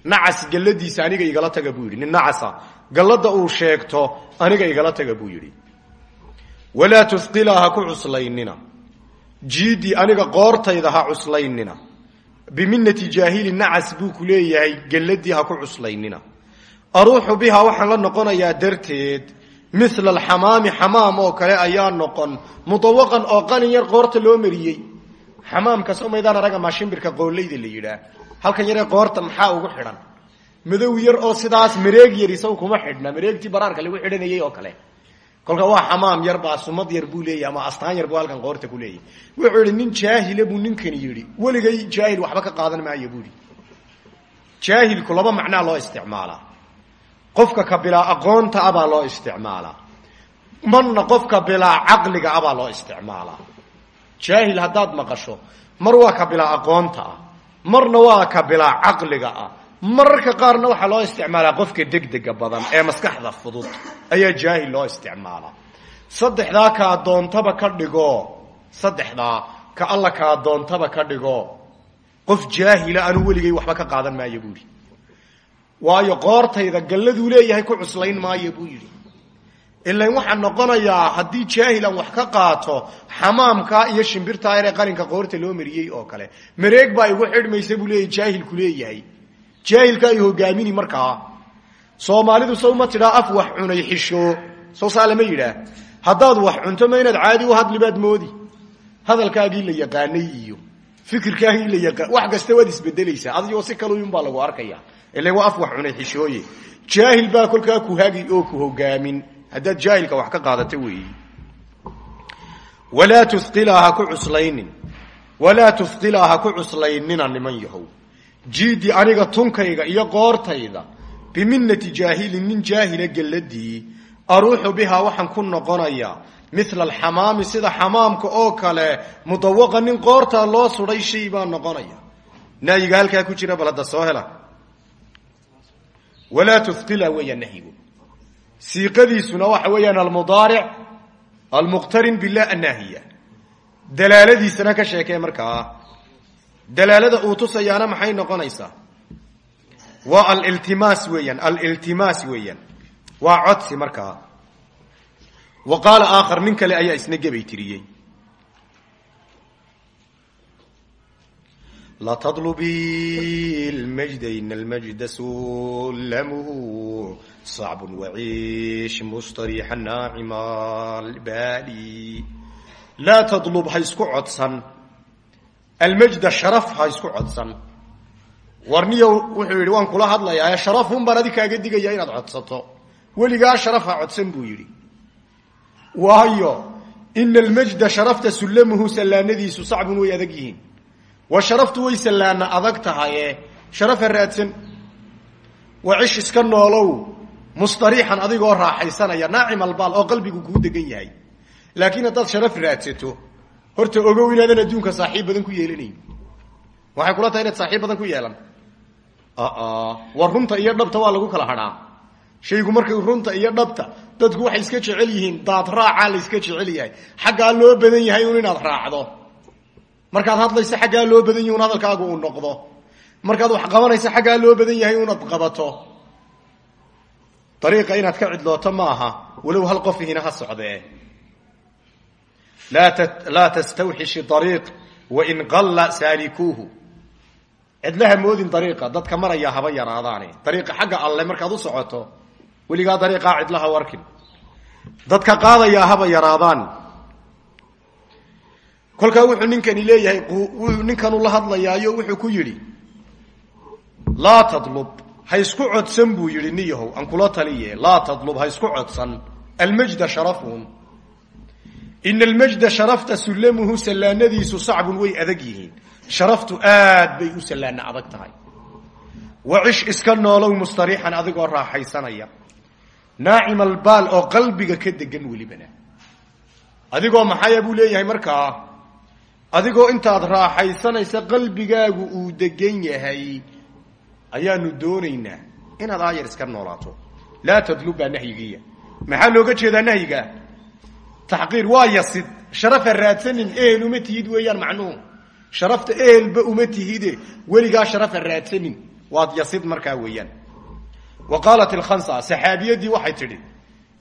Nacas galladiisa aniga igala taga buu yidhi. Nin nacasa galladda uu sheegto aniga igala taga buu yidhi. Walaa tuhqilaa ha ku cuslaynina. Jiidii aniga qoortayda ha cuslaynina. Biminnati jaahilin nacas buu ku leeyahay galladii ha ku cuslaynina. Aruuxu bihaa waxaan la noqonayaa darteed mila alxamaami xamaam oo kale ayaa noqon. Mudawaqan oo qalin yar qoorta loo mariyey. Xamaamka somaydaan araga maa shimbirka qooleyda la yidhaah. Halkan yaree qoorta maxaa ugu xidhan? Madow yar oo sidaas mareeg yar isaw kuma xidhna. Mareegtii baraarka lagu xidhanayay oo kale. Kolka waa xamaam yar baa sumad yar buu leeyahy ama astaan yar buu halkan qoorta ku leeyahy wuxuu yidhi nin jaahila buu ninkani yidhi. Weligay jaahil waxba ka qaadan maayo buu yidhi. Jaahilku laba macnaa loo qofka ka bilaa aqoonta abaa loo isticmaalaa marna qofka bilaa caqliga abaa loo isticmaalaa jaahil haddaad maqasho mar waa ka bilaa aqoonta ah. Marna waa ka bilaa caqliga ah. Mararka qaarna waxaa loo isticmaalaa qofka degdega badan ee maskaxda fudud ayaa jaahil loo isticmaalaa saddexdaa kaa doontaba ka dhigo saddexdaa ka alla kaa doontaba ka dhigo qof jaahila anu weligay waxba ka qaadan maayo buu yidhi waayo qoortayda galladuu leeyahay ku cuslayn maayo buu yidhi. Ilan waxaa noqonayaa haddii jaahil aan wax ka qaato xamaamkaa iyo shimbirtaa yaree qalinka qoorta loo mariyey oo kale. Mareeg baa igu xidhmaysa buu leeyahy jaahilku leeyahay. Jaahilka ay hogaamini markaa soomaalidu sow ma tidhaa af wax cunay xisho. Sow saa lama yidhaah haddaad wax cunto ma inaad caadi u hadli baad moodi. Hadalkaagii la yaqaanay iyo fikirkaagii la yaqaan wax kasta waad isbedelaysaa adigoo si kaluyun baa lagu arkaya ila waa af wax cunay xishooye jaahil baa kolkaa ku hagi oo ku hogaamin. Haddaad jaahilka wax ka qaadato weeyi. Walaa tuilaa ha ku cuslaynin. Walaa tuhqilaa ha ku cuslaynina niman yahow. Jiidi aniga tunkayga iyo qoortayda biminati jaahilin nin jaahila gelladii aruuxu bihaa waxaan ku noqonayaa mila alxamaami sida xamaamka oo kale mudawaqa nin qoortaa loo suday shay baa noqonaya nahyiga halkaa ku jira bal walaa tuhqila weeyaan nahyigu. Siiqadiisuna waxa weeyaan almudaaric almuqtarin bilah annaahiya. Dalaaladiisana ka sheekee markaa dalaalada uu tusayaana maxay noqonaysaa? Waa aliltimaas weeyaan aliltimaas weeyaan. Waa codsi markaa wa qaala aakhar nin kale tiriyey latadlubi lmajda ina almajda sullamuhu صacb waciish mustariixa naacima albaali laa tadlub ha isku codsan almajda sharaf ha isku codsan warniyo wuxuu yidhi waan kula hadlayaa sharafun baan adi kaaga digaya inaad codsato weligaa sharaf ha codsan buu yidhi waayo ina almajda sharafta sullamuhu sallaanadiisu sacbun way adag wa sharaftu way sallaana adag tahaye. Sharaf ha raadsan wacish iska noolow. Mustariixan adigoo raaxaysanaya. Naacim albaal oo qalbigu kuu degan yahay. Laakiin haddaad sharaf raadsato horta ogow inaadan adduunka saaxiib badan ku yeelanayn waxay kula tahay inaad saaxiib badan ku yeelan. War runta iyo dhabta waa lagu kala hadhaa shaygu markay runta iyo dhabta dadku waxay iska jecel yihiin. Daad raacaa la iska jecel yahay. Xaggaa loo badan yahay un inaad raacdo markaad hadlayso xaggaa loo badan yahay un hadalkaagu uu noqdo. Markaad wax qabanayso xaggaa loo badan yahay unaad qabato. Dariiqa inaad ka cidlooto ma aha. Walow hal qofihina ha socdee. Laa tastawxishi ariiq wain qalla saalikuuhu. Cidlaha moodin dariiqa dadka maraya haba yaraadaane dariiqa xagga alle markaad u socoto weligaa dariiqaa cidlaha warkin dadka qaadayaa haba yaraadaan kolkaa wuxuu ninkani leeyahay ninkanu la hadlayaayo wuxuu ku yidhi laa tadlub ha isku codsan buu yidhi niyahow aan kula taliye laa tadlub ha isku codsan. Almajda sharafun ina almajda sharafta sullamuhu sallaanadiisu sacbun way adag yihiin. Sharaftu aad bay u sallaana adag tahay. Wacish iska noolow mustariixan adigoo raaxaysanaya. Naacim albaal oo qalbiga ka degan welibana. Adigoo maxaya buu leeyahay markaa adigoo intaad raaxaysanaysa qalbigaagu uu degan yahay ayaanu doonaynaa inaad aayar iska noolaato. Laa tadlub baa maxaa looga jeedaa nahyiga? Taxqiir waa yasid. Sharafa raadsanin ehel uma tihid weeyaan macnuhu. Sharafta ehelba uma tihide. Weligaa sharafa raadsanin. Waad yasid markaa weeyaan. Wa qaalat ilkhansa waxay tidhi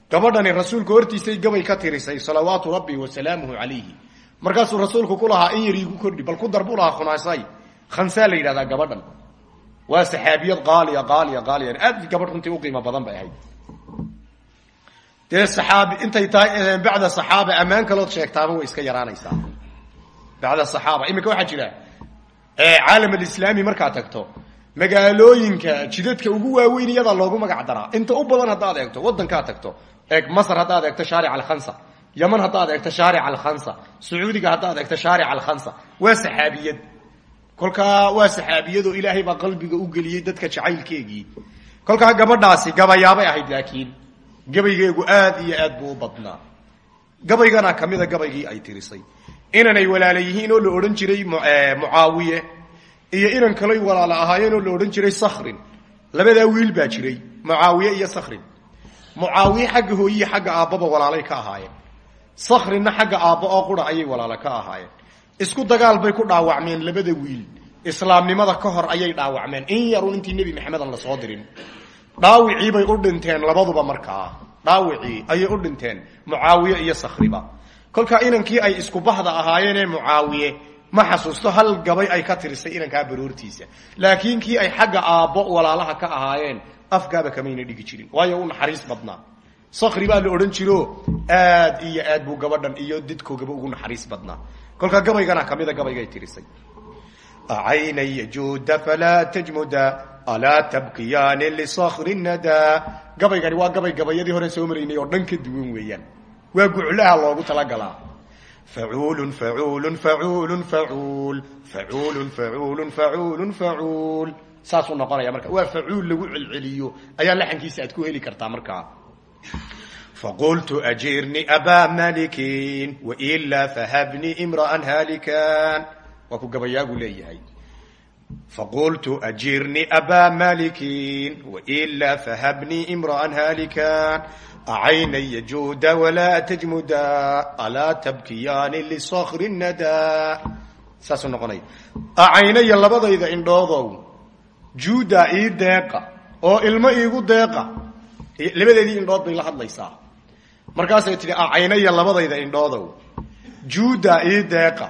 gabadhani rasuulka hortiisay gabay ka tirisay salawaatu rabbi wa salaamuhu calayhi markaasuu rasuulku ku lahaa in yar iigu kordhi bal ku darbu lahaa khunaasay. Khansaa la yidhahdaa gabadhan. Waa saxaabiyad qaaliya qaaliya qaaliya. Aad gabadh runtii u qiimo badan bay ahayd. Dee saxaabi intay tahay bacda saxaaba ammaan kalood sheegtaaba way iska yaraanaysaa. Bacda saxaaba iminka waxaa jira caalam alislaami markaad tagto magaalooyinka jidadka ugu waaweyn iyadaa loogu magac daraa. Inta u badan haddaad eegto wadankaad tagto eeg masr haddaad eegto shaaric alkhansa yaman haddaad eegto shaaric alkhansa sacuudiga haddaad eegto shaaric alkhansa waa saxaabiyad. Kolkaa waa saxaabiyadoo ilaahay baa qalbiga u geliyey dadka jacaylkeegii. Kolkaa gabadhaasi gabayaabay ahayd laakiin gabaygeegu aad iyo aad buu u badnaa. Gabaygana kamida gabaygii ay tirisay. Inanay walaala yihiin oo la odhan jiray mucaawiye iyo inan kalay walaala ahaayeen oo la odhan jiray sakrin labadaa wiil baa jiray mucaawiye iyo sakrin mucaawiye xagga hooyihi xagga aabbaba walaalay ka ahaayeen sakrinna xagga aabba oo qura ayay walaalo ka ahaayeen. Isku dagaal bay ku dhaawacmeen labada wiil. Islaamnimada ka hor ayay dhaawacmeen. In yarun intii nebi maxamedan la soo dirin. Dhaawicii bay u dhinteen labaduba markaa dhaawicii ayay u dhinteen. Mucaawiye iyo sakriba kolkaa inankii ay isku bahda ahaayeenee mucaawiye ma xasuusto hal gabay ay ka tirisay inankaa baroortiisa. Laakiin kii ay xagga aabbo walaalaha ka ahaayeen afgaaba kamayna dhigi jirin. Waayo u naxariis badnaa sakri baa la odhan jiro aad iyo aad buu gabadhan iyo didkoogaba ugu naxariis badnaa. Kolkaa gabaygana kamida gabaygay tirisay. Acaynay yajuuda falaa tajmuda alaa tabkiyaani lisakri nadaa gabaygani waa gabay gabayadii hore soo maraynay oo dhan ka duwan weeyaan. Waa guclaha loogu talagalaa. Facuulun facuulun facuulun facuul. Facuulun facuulun facuulun facuul. Saasuu noqonaya marka. Waa facuul lagu celceliyo. Ayaa laxankiisa aad ku heli kartaa markaa faqultu ajirni abaa malikin wailaa fahabni imra'an haalikan waa ku gabayaagu leeyahay faqultu ajirni abaa malikin wailaa fahabni imra'an haalikan acaynaya juuda walaa tajmuda alaa tabkiyaani lisakri nadaa saasuu noqonaya acaynaya labadayda indhoodow juuda ii deeqa oo ilmo iigu deeqa labadeedii indhood bay la hadlaysaa. Markaasay tidhi acaynaya labadayda indhoodow. Juuda ii deeqa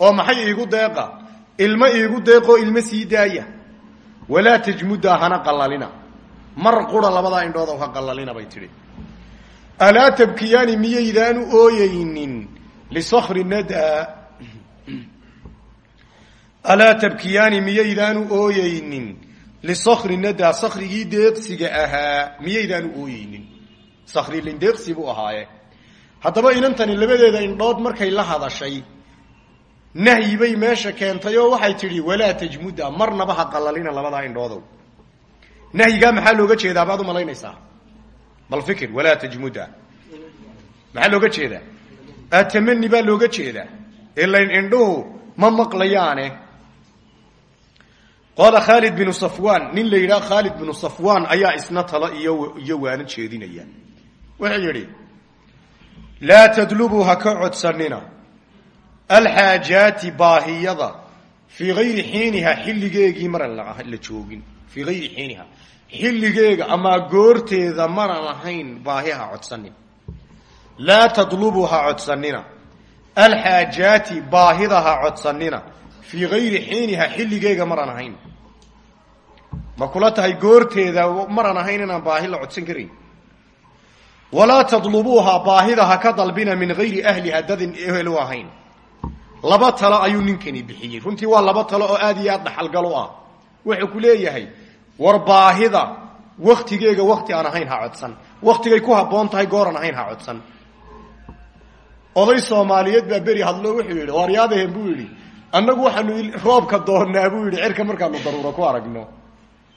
oo maxay iigu deeqa? Ilmo iigu deeqoo ilmo sii daaya. Walaa tajmuda hana qallalina. Mar qura labadaa indhoodow ha qallalina bay tidhi. Alaa tabkiyaani miyaydaanu ooyeynin lisakri nadaa alaa tabkiyaani miyaydaanu ooyeynin lisakri nadaa sakrigii deeqsiga ahaa miyaydaanu ooyeynin sakri lindeeqsi buu ahaaye. Haddaba inantani labadeeda indhood markay la hadashay nahyi bay meesha keentay oo waxay tidhi walaa tajmuda marnaba ha qallalina labadaa indhoodow. Nahyigaa maxaa looga jeedaa? Baad u malaynaysaa. Bal fikir walaa tajmuda. Maxaa looga jeedaa? Atamani baa looga jeedaa. Ilayn indhuhu ma maqlayaane qaala khaalid binu safwaan nin la yidhaha khaalid binu safwaan ayaa isna talo iyo iyo waano jeedinaya. Wuxuu yidhi laa tadlubuu ha ka codsanina. Alxaajaati baahiyada fii gayri xiiniha xilligeegii maran la joogin. Fii gayri xiiniha. Xilligeega ama goorteeda maran ahayn baahi ha codsanin. Laa tadlubuu ha codsanina. Alxaajaati baahida ha codsanina fii gayri xiiniha xilligeega maran ahayn. Ma kula tahay goorteeda maran ahayn inaan baahi la codsan karayn walaa tadlubuuha baahida ha ka dalbina min gayri ahliha dadin ehel u ahayn. Laba talo ayuu ninkani bixiyey. Runtii waa laba talo oo aad iyo aad dhaxalgal u ah. Wuxuu ku leeyahay war baahida waktigeega wakti aan ahayn ha codsan. Waktigay ku habboon tahay gooran ahayn ha codsan. Oday soomaaliyeed baa beri hadlo wuxuu yidhi waaryaadaheen buu yidhi annagu waxaanu roobka doonnaa buu yidhi cirka markaanu daruuro ku aragno.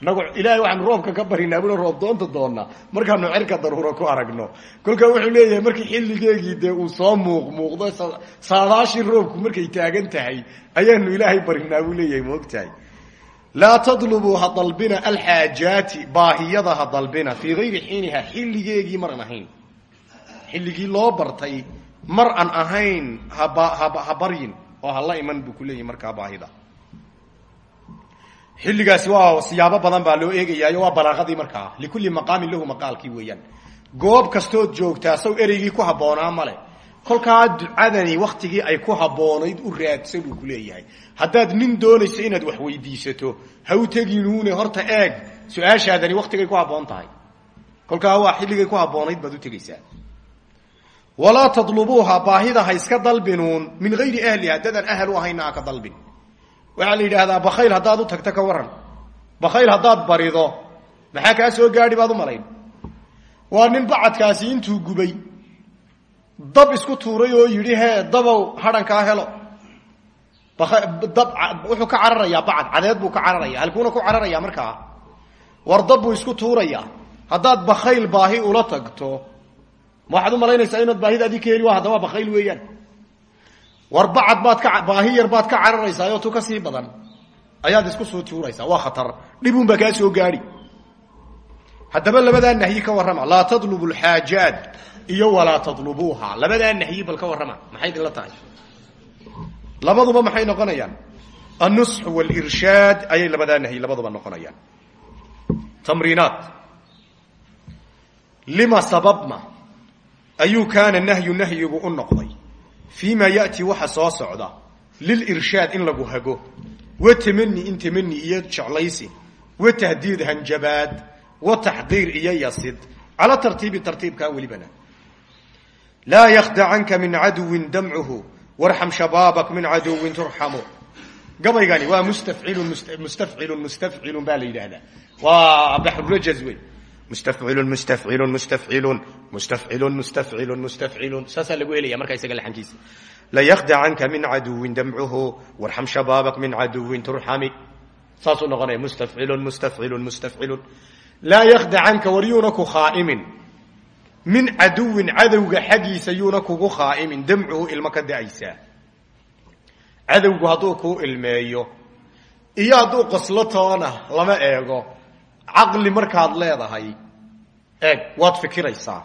Inagu ilaahay waxaanu roobka ka barinaa bui roob doonta doonnaa markaanu cirka daruuro ku aragno. Kolkaa wuxuu leeyahay markii xilligeegii dee uu soo muuq muuqdo saadaashii roobku markay taagan tahay ayaanu ilaahay barinaa buu leeyahay maogtahay laa tadlubuu ha dalbina alxaajaati baahiyada ha dalbina fii gayri xiiniha xilligeegii maran ahayn. Xilligii loo bartay mar aan ahayn ha baryin oo hala iman buu ku leeyahay markaa baahida. Xilligaasi waa siyaabo badan baa loo eegayaayo waa balaaqadii markaa. Likulli maqaamin lahu maqaalkii weeyaan. Goob kastood joogtaa saw ereygii ku habboonaa male kolkaa ducadani waktigii ay ku habboonayd u raadsan buu ku leeyahay. Haddaad nin doonayso inaad wax weydiisato ha u teginuune horta eeg su'aashaadani waktigay ku habboon tahay. Kolkaa waa xilligay ku habboonayd baad u tegaysaa walaa tadlubuuha baahida ha iska dalbinuun min gayri ahliha dadaan ahal u ahayna ha ka dalbin. Waxaa la yidhaahdaa bakayl haddaad u tagto ka waran. Bakayl haddaad barido maxaa kaa soo gaadhi baad u malayn? Waa nin bacadkaasi intuu gubay dab isku tuuray oo yidhi hee dabow hadhankaa helo. Dab wuxuu ka cararayaa bacad cadeed buu ka cararaya halkuuna ku cararaya markaa. War dab buu isku tuuraya haddaad bakayl baahi ula tagto ma waxaad u malaynaysaa inaad baahidaadii ka heli waa haddaba bakayl weeyaan. War bacad baad ka baahi yar baad ka cararaysaa oo tu ka sii badan. Ayaad isku soo tuuraysaa waa khatar. Dhibun baa kaa soo gaadhi haddaba labadaa nahyi ka warrama laa tadlubu alxaajaat iyo walaa tadlubuuha. Labadaa nahyi bal ka warrama maxay idinla tahay? Labaduba maxay noqonayaan? Annusxu walirshaad ayay labadaa nahyi labaduba noqonayaan. Tamriinaat lima sababma ayuu kaana nahyu nahyigu u noqday. Fii ma yati waxa soo socda. Lilirshaad in lagu hago. Wa tamani in tamani iyo jeclaysi. Wa tahdiid hanjabaad. Wa taxqiir iyo yasid. Cala tartiibi tartiibkaa welibana. Laa yakdacanka min caduwin damcuhu. Warxam shabaabak min caduwin turxamu. Gabaygani waa mustafcilun mustafcilun mustafcilun baa la yidhaahdaa. Waa baxrurajaz wey mustafcilun mustafcilun mustafcilun mustafcilun mustafcilun mustafcilun saasaa lagu helaya markaa isaga laxankiisa layakdacanka min caduwin damcuhu warxam shabaabak min caduwin turxami saasuu noqonaya mustafcilun mustafcilun mustafcilun laa yakdacanka war yuuna ku khaa'imin min caduwin cadowga xaggiisa yuuna kugu khaa'imin damcuhu ilmo ka da'aysaa cadowgu hadduu kuu ilmeeyo iyo hadduu qoslo toona lama eego caqli markaad leedahay eeg waad fikiraysaa.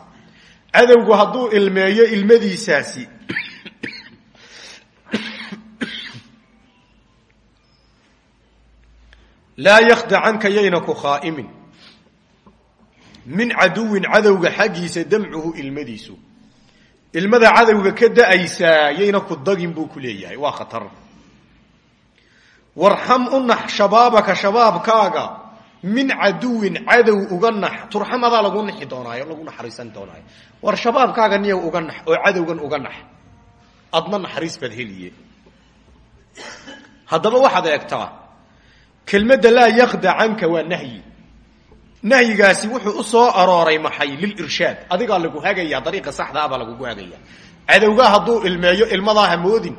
Cadowgu hadduu ilmeeyo ilmadiisaasi. Laa yakdacanka yayna ku khaa'imin. Min caduwin cadowga xaggiisa damcuhu ilmadiisu. Ilmada cadowga ka da'aysaa yayna ku dagin buu ku leeyahay. Waa khatar. Warxam u nax shabaabaka min caduwin cadow uga nax. Turxam adaa lagu naxi doonaayo lagu naxariisan doonaayo. War shabaabkaaga niya uga nax oo cadowgan uga nax. Adna naxariis baad heliye. Haddaba waxaad eegtaa kelmadda laa yakdacanka waa nahyi. Nahyigaasi wuxuu u soo arooray maxay lilirshaad adigaa lagu hagaya dariiqa saxdaabaa lagugu hagaya cadowgaa hadduu ilmeeyo ilmadaa hamoodin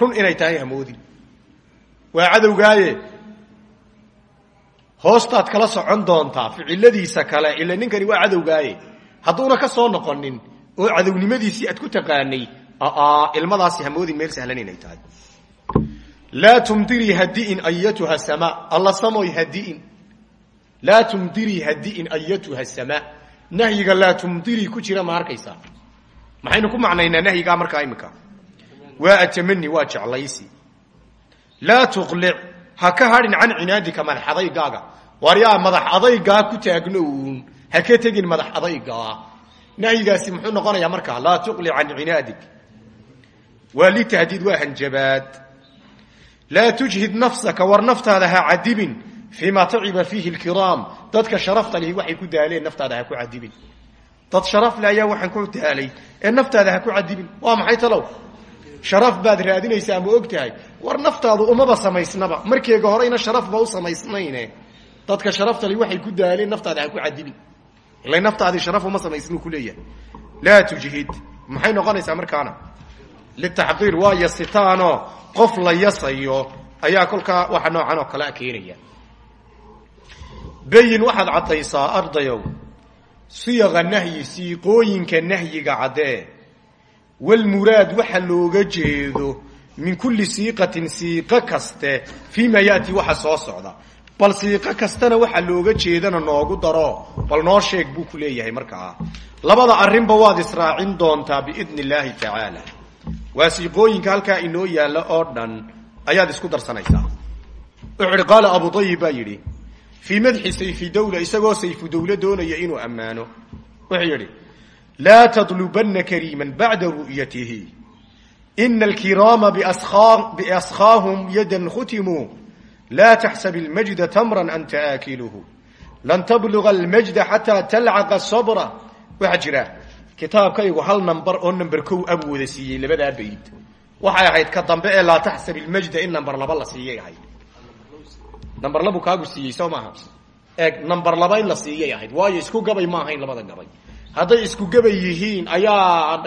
run inay tahay hamoodin waa cadowgaaye hoostaad kala socon doontaa ficiladiisa kale ila ninkani waa cadowgaaye. Hadduuna ka soo noqonin oo cadownimadiisii aad ku taqaanay ilmadaasi hamoodin meel sahlan inay tahay. Laa tumdirii hadi'in ayatuha samaa alla samoy hadi'in laa tumdirii hadi'in ayatuha samaa nahyiga laa tumdirii ku jira ma maxaynu ku macnaynaa nahyigaa markaa iminka? Waa atamani waa jeclaysi. Laa tuqlic ha ka hadhin can cinaadika madax adaygaaga waryaa madax adaygaa ku taagno uun. Ha ka tegin madax adaygaa nahyigaasi muxuu noqonayaa markaa laa tuqlic can cinaadik. Waa litahdiid waa hanjabaad. Laa tujhid nafsaka war naftaada ha cadibin fii ma taciba fiihi lkiraam dadka sharafta lihi waxay ku daaleen naftaada ha ku cadibin dad sharaf le ayaa waxaan ku daalay ee naftaada ha ku cadibin waa maxay talow? Sharaf baad raadinaysaa ma og tahay war naftaadu umaba samaysnaba. Markeega horeyna sharafba u samaysnayne. Dadka sharafta lihi waxay ku daaleen naftaada ha ku cadibin ila naftaadii sharaf uma samaysnu ku leeyahay. Laa tujhid. Maxay noqonaysaa markaana? Litaxqiir waa yasitaanoo qof la yasayo ayaa kolkaa waxa noocan oo kalea keenaya. Bayin waxaad caddaysaa ardayow. Siyaqa nahyi siiqooyinka nahyiga caddee. Walmuraad waxa looga jeedo min kulli siiqatin siiqo kaste fii ma yaati waxa soo socda. Bal siiqo kastana waxa looga jeedana noogu daro. Bal noo sheeg buu ku leeyahay markaa labada arrinba waad israacin doontaa biidni illaahi tacaala waa siiqooyinka halkaa inoo yaalla oo dhan ayaad isku darsanaysaa. Ihi qaala abu ayib baa yidhi fii madxi sayfi dawla isagoo sayfu dawle doonaya inuu ammaano. Wuxuu yidhi laa tadlubanna kariiman bacda ru'yatihi ina alkiraama biaskhaahum yadan khutimuu laa taxsab ilmajda tamran anta aakiluhu lan tabluga almajda xataa talcaqa sabra waxaa jira kitaabkaygu hal number oo number kow abuu wada siiyey labadaa bayd waxay ahayd ka dambe ee laa taxsab ilmajda in number laba la siiyay ahayd number labu kaagu siiyey soo maaha eeg number laba in la siiyay ahayd waayo isku gabay ma ahayn labada gabay hadday isku gabay yihiin ayaa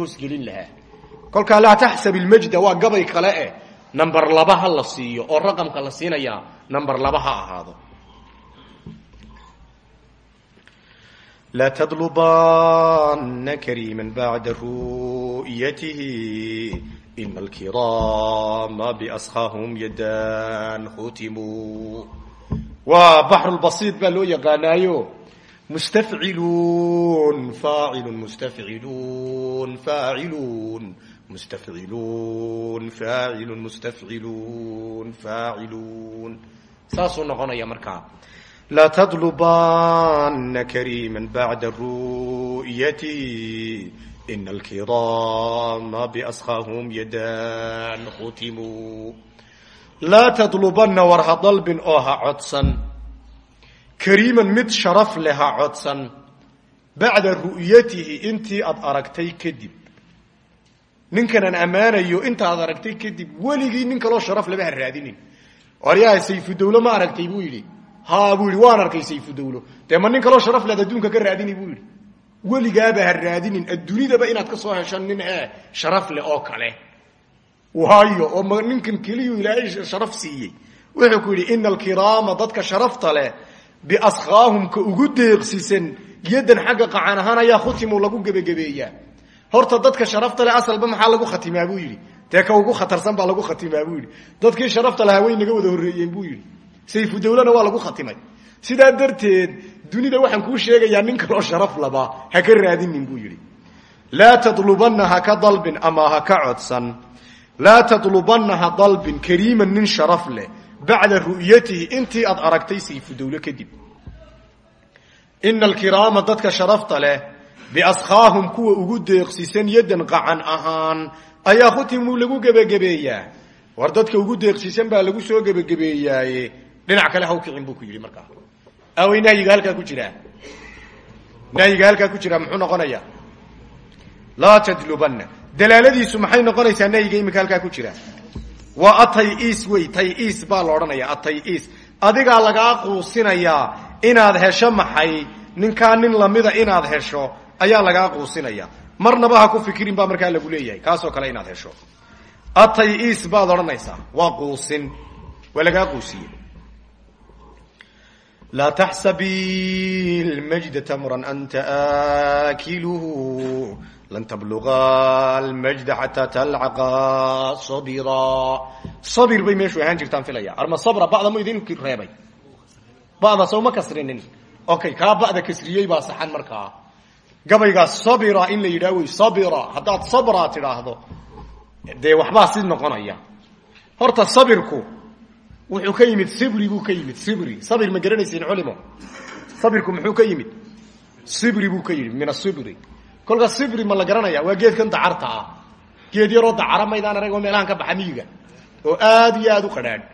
hoosgelin lahaa kolkaa laa taxsab ilmajda waa gabay kale eh. Number laba ha la siiyo oo raqamka la siinayaa number laba ha ahaado. Laa tadlubana kariima bacda ru'yatihi ina alkiraama biaskhaahum yadan khutimuu waa baxrulbasiid baa loo yaqaanaayo. Mustafciluun faacilun mustafciluun faacilun mustafciluun faacilun mustafciluun faaciluun saasuu noqonaya markaa laa tadlubana kariima bacda ru'yatihi ina alkiraama biaskhaahum yadan khutimuu laa tadlubanna war ha dalbin oo ha codsan kariiman mid sharaf leh ha codsan bacda ru'yatihi intii aad aragtay kadib ninkanaan ammaanayo intaad aragtay kadib weligii nin kaloo sharaf leba ha raadinin waryaha sayfu dawlo ma aragtay buu yidhi. Ha buu yidhi waan arkay sayfu dawlo. Dee ma nin kaloo sharaf leed adduunka ka raadini buu yidhi. Weligaaba ha raadinin adduunidaba inaad ka soo hesho nin ee sharaf leh oo kale. Waayo oo ninkan keliyuu ilaahay sharaf siiyey. Wuxuu ku yidhi ina alkiraama dadka sharafta leh biaskhaahum ka ugu deeqsisan yadan xagga qacan ahaan ayaa khutimu lagu gebagabeeyaa horta dadka sharafta leh asalba maxaa lagu khatimaa buu yidhi. Dee ka ugu khatarsan baa lagu khatimaa buu yidhi. Dadkii sharafta lahaa way naga wada horreeyeen buu yidhi. Sayfu dawlana waa lagu khatimay. Sidaa darteed dunida waxaan kuu sheegayaa nin kaloo sharaf laba ha ka raadinin buu yidhi. Laa tadlubanna ha ka dalbin ama ha ka codsan. Laa tadlubanna ha dalbin kariiman nin sharaf leh bacda ru'yatihi intii aad aragtay sayfu dawle kadib ina alkiraama dadka sharafta leh biaskhaahum kuwa ugu deeqsisan yadan qacan ahaan ayaa khutimuu lagu gebagabeeyaa war dadka ugu deeqsiisan baa lagu soo gebagabeeyaaye dhinac kale haw kicin buu ku yidhi markaa awey nahyiga halkaa ku jiraa nahyiga halkaa ku jiraa muxuu noqonayaa laa tadlubanna dalaaladiisu maxay noqonaysaa nahyiga iminka halkaa ku jira waa atay-iis wey tay-iis baa la odhanaya atay-iis adigaa lagaa quusinayaa inaad hesho maxay ninkaa nin lamida inaad hesho ayaa lagaa quusinaya. Marnaba ha ku fikirin baa markaa lagu leeyahay. Kaasoo kale inaad hesho. Atay-iis baad odhanaysaa. Waa quusin. Waa lagaa quusiye laa taxsabi lmajda tamran anta aakiluhu lan tabluga almajda xataa talcaqa sabira. Sabir bay meeshu ahaan jirtaan filaya. Arma sabra ba'da mu idin reebay. Ba'da soo ma kasrinin. Okay kaa ba'da kasriyey baa saxan markaa gabaygaa sabira in la yidhaha wey sabira. Haddaad sabra tidhaahdo dee waxbaa si noqonaya. Horta sabirku wuxuu ka yimid sibri buu ka yimid sibri. Sabir ma garanaysiin culimo. Sabirku muxuu ka yimid? Sibri buu ka yimid min asibri kolka sibri ma la garanaya waa geedkan dacarta ah. Geed yaroo dacara maydaan arag oo meelahan ka baxa miyiga oo aad iyo aad u qadhaadh.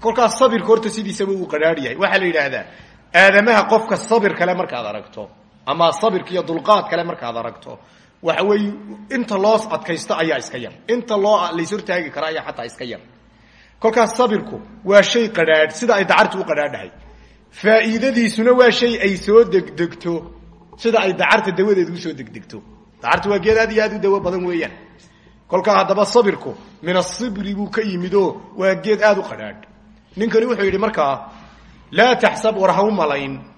Kolkaas sabirka horta sidiisaba uu qadhaadh yahay. Waxaa la yidhaahdaa aadamaha qofka sabir kale markaad aragto ama sabirka iyo dulqaad kale markaad aragto waxa weeye inta loo adkaysto ayaa iska yar. Inta loo lays hortaagi kara ayaa xataa iska yar. Kolkaas sabirku waa shay qadhaadh sida ay dacartu u qadhaadhahay. Faa'iidadiisuna waa shay ay soo degdegto sida ay dacarta dawadeedu u soo degdegto dacartu waa geed aad iyo aad u dawo badan weeyaan. Kolkaa haddaba sabirku min asibri buu ka yimidoo waa geed aad u qadhaadh. Ninkani wuxuu yidhi markaa laa taxsab war ha malayn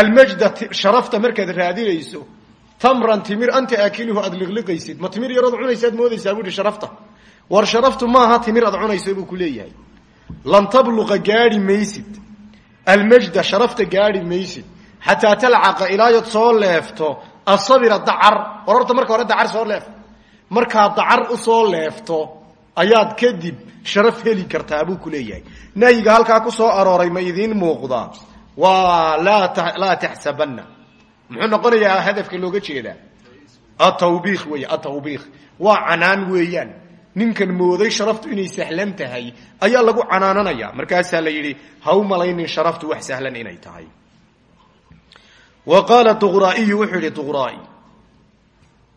almajda sharafta markaad raadinayso tamran timir anta aakiluhu aad liqliqaysid ma timir yarood cunaysaad moodaysaa buu ihi sharafta war sharaftu maaha timir aad cunayso buu ku leeyahay lan tabluqa gaadhi maysid almajda sharafta gaadhi maysid xataa talcaqa ilaayood soo leefto asabira dacar war horta marka hore dacar soo leef markaad dacar u soo leefto ayaad kadib sharaf heli kartaa buu ku leeyahay nahyiga halkaa ku arooray ma idiin muuqdaa waa laa taxsabanna muxuu noqonayaa hadafka looga jeedaa atawbiikh wey atawbiikh waa canaan weeyaan ninkan mooday sharaftu inay sahlan tahay ayaa lagu canaananaya markaasaa la yidhi ha u malaynin sharaftu wax sahlan inay tahay wa qaala duqraa'iyu wuxuu yidhi duqraa'i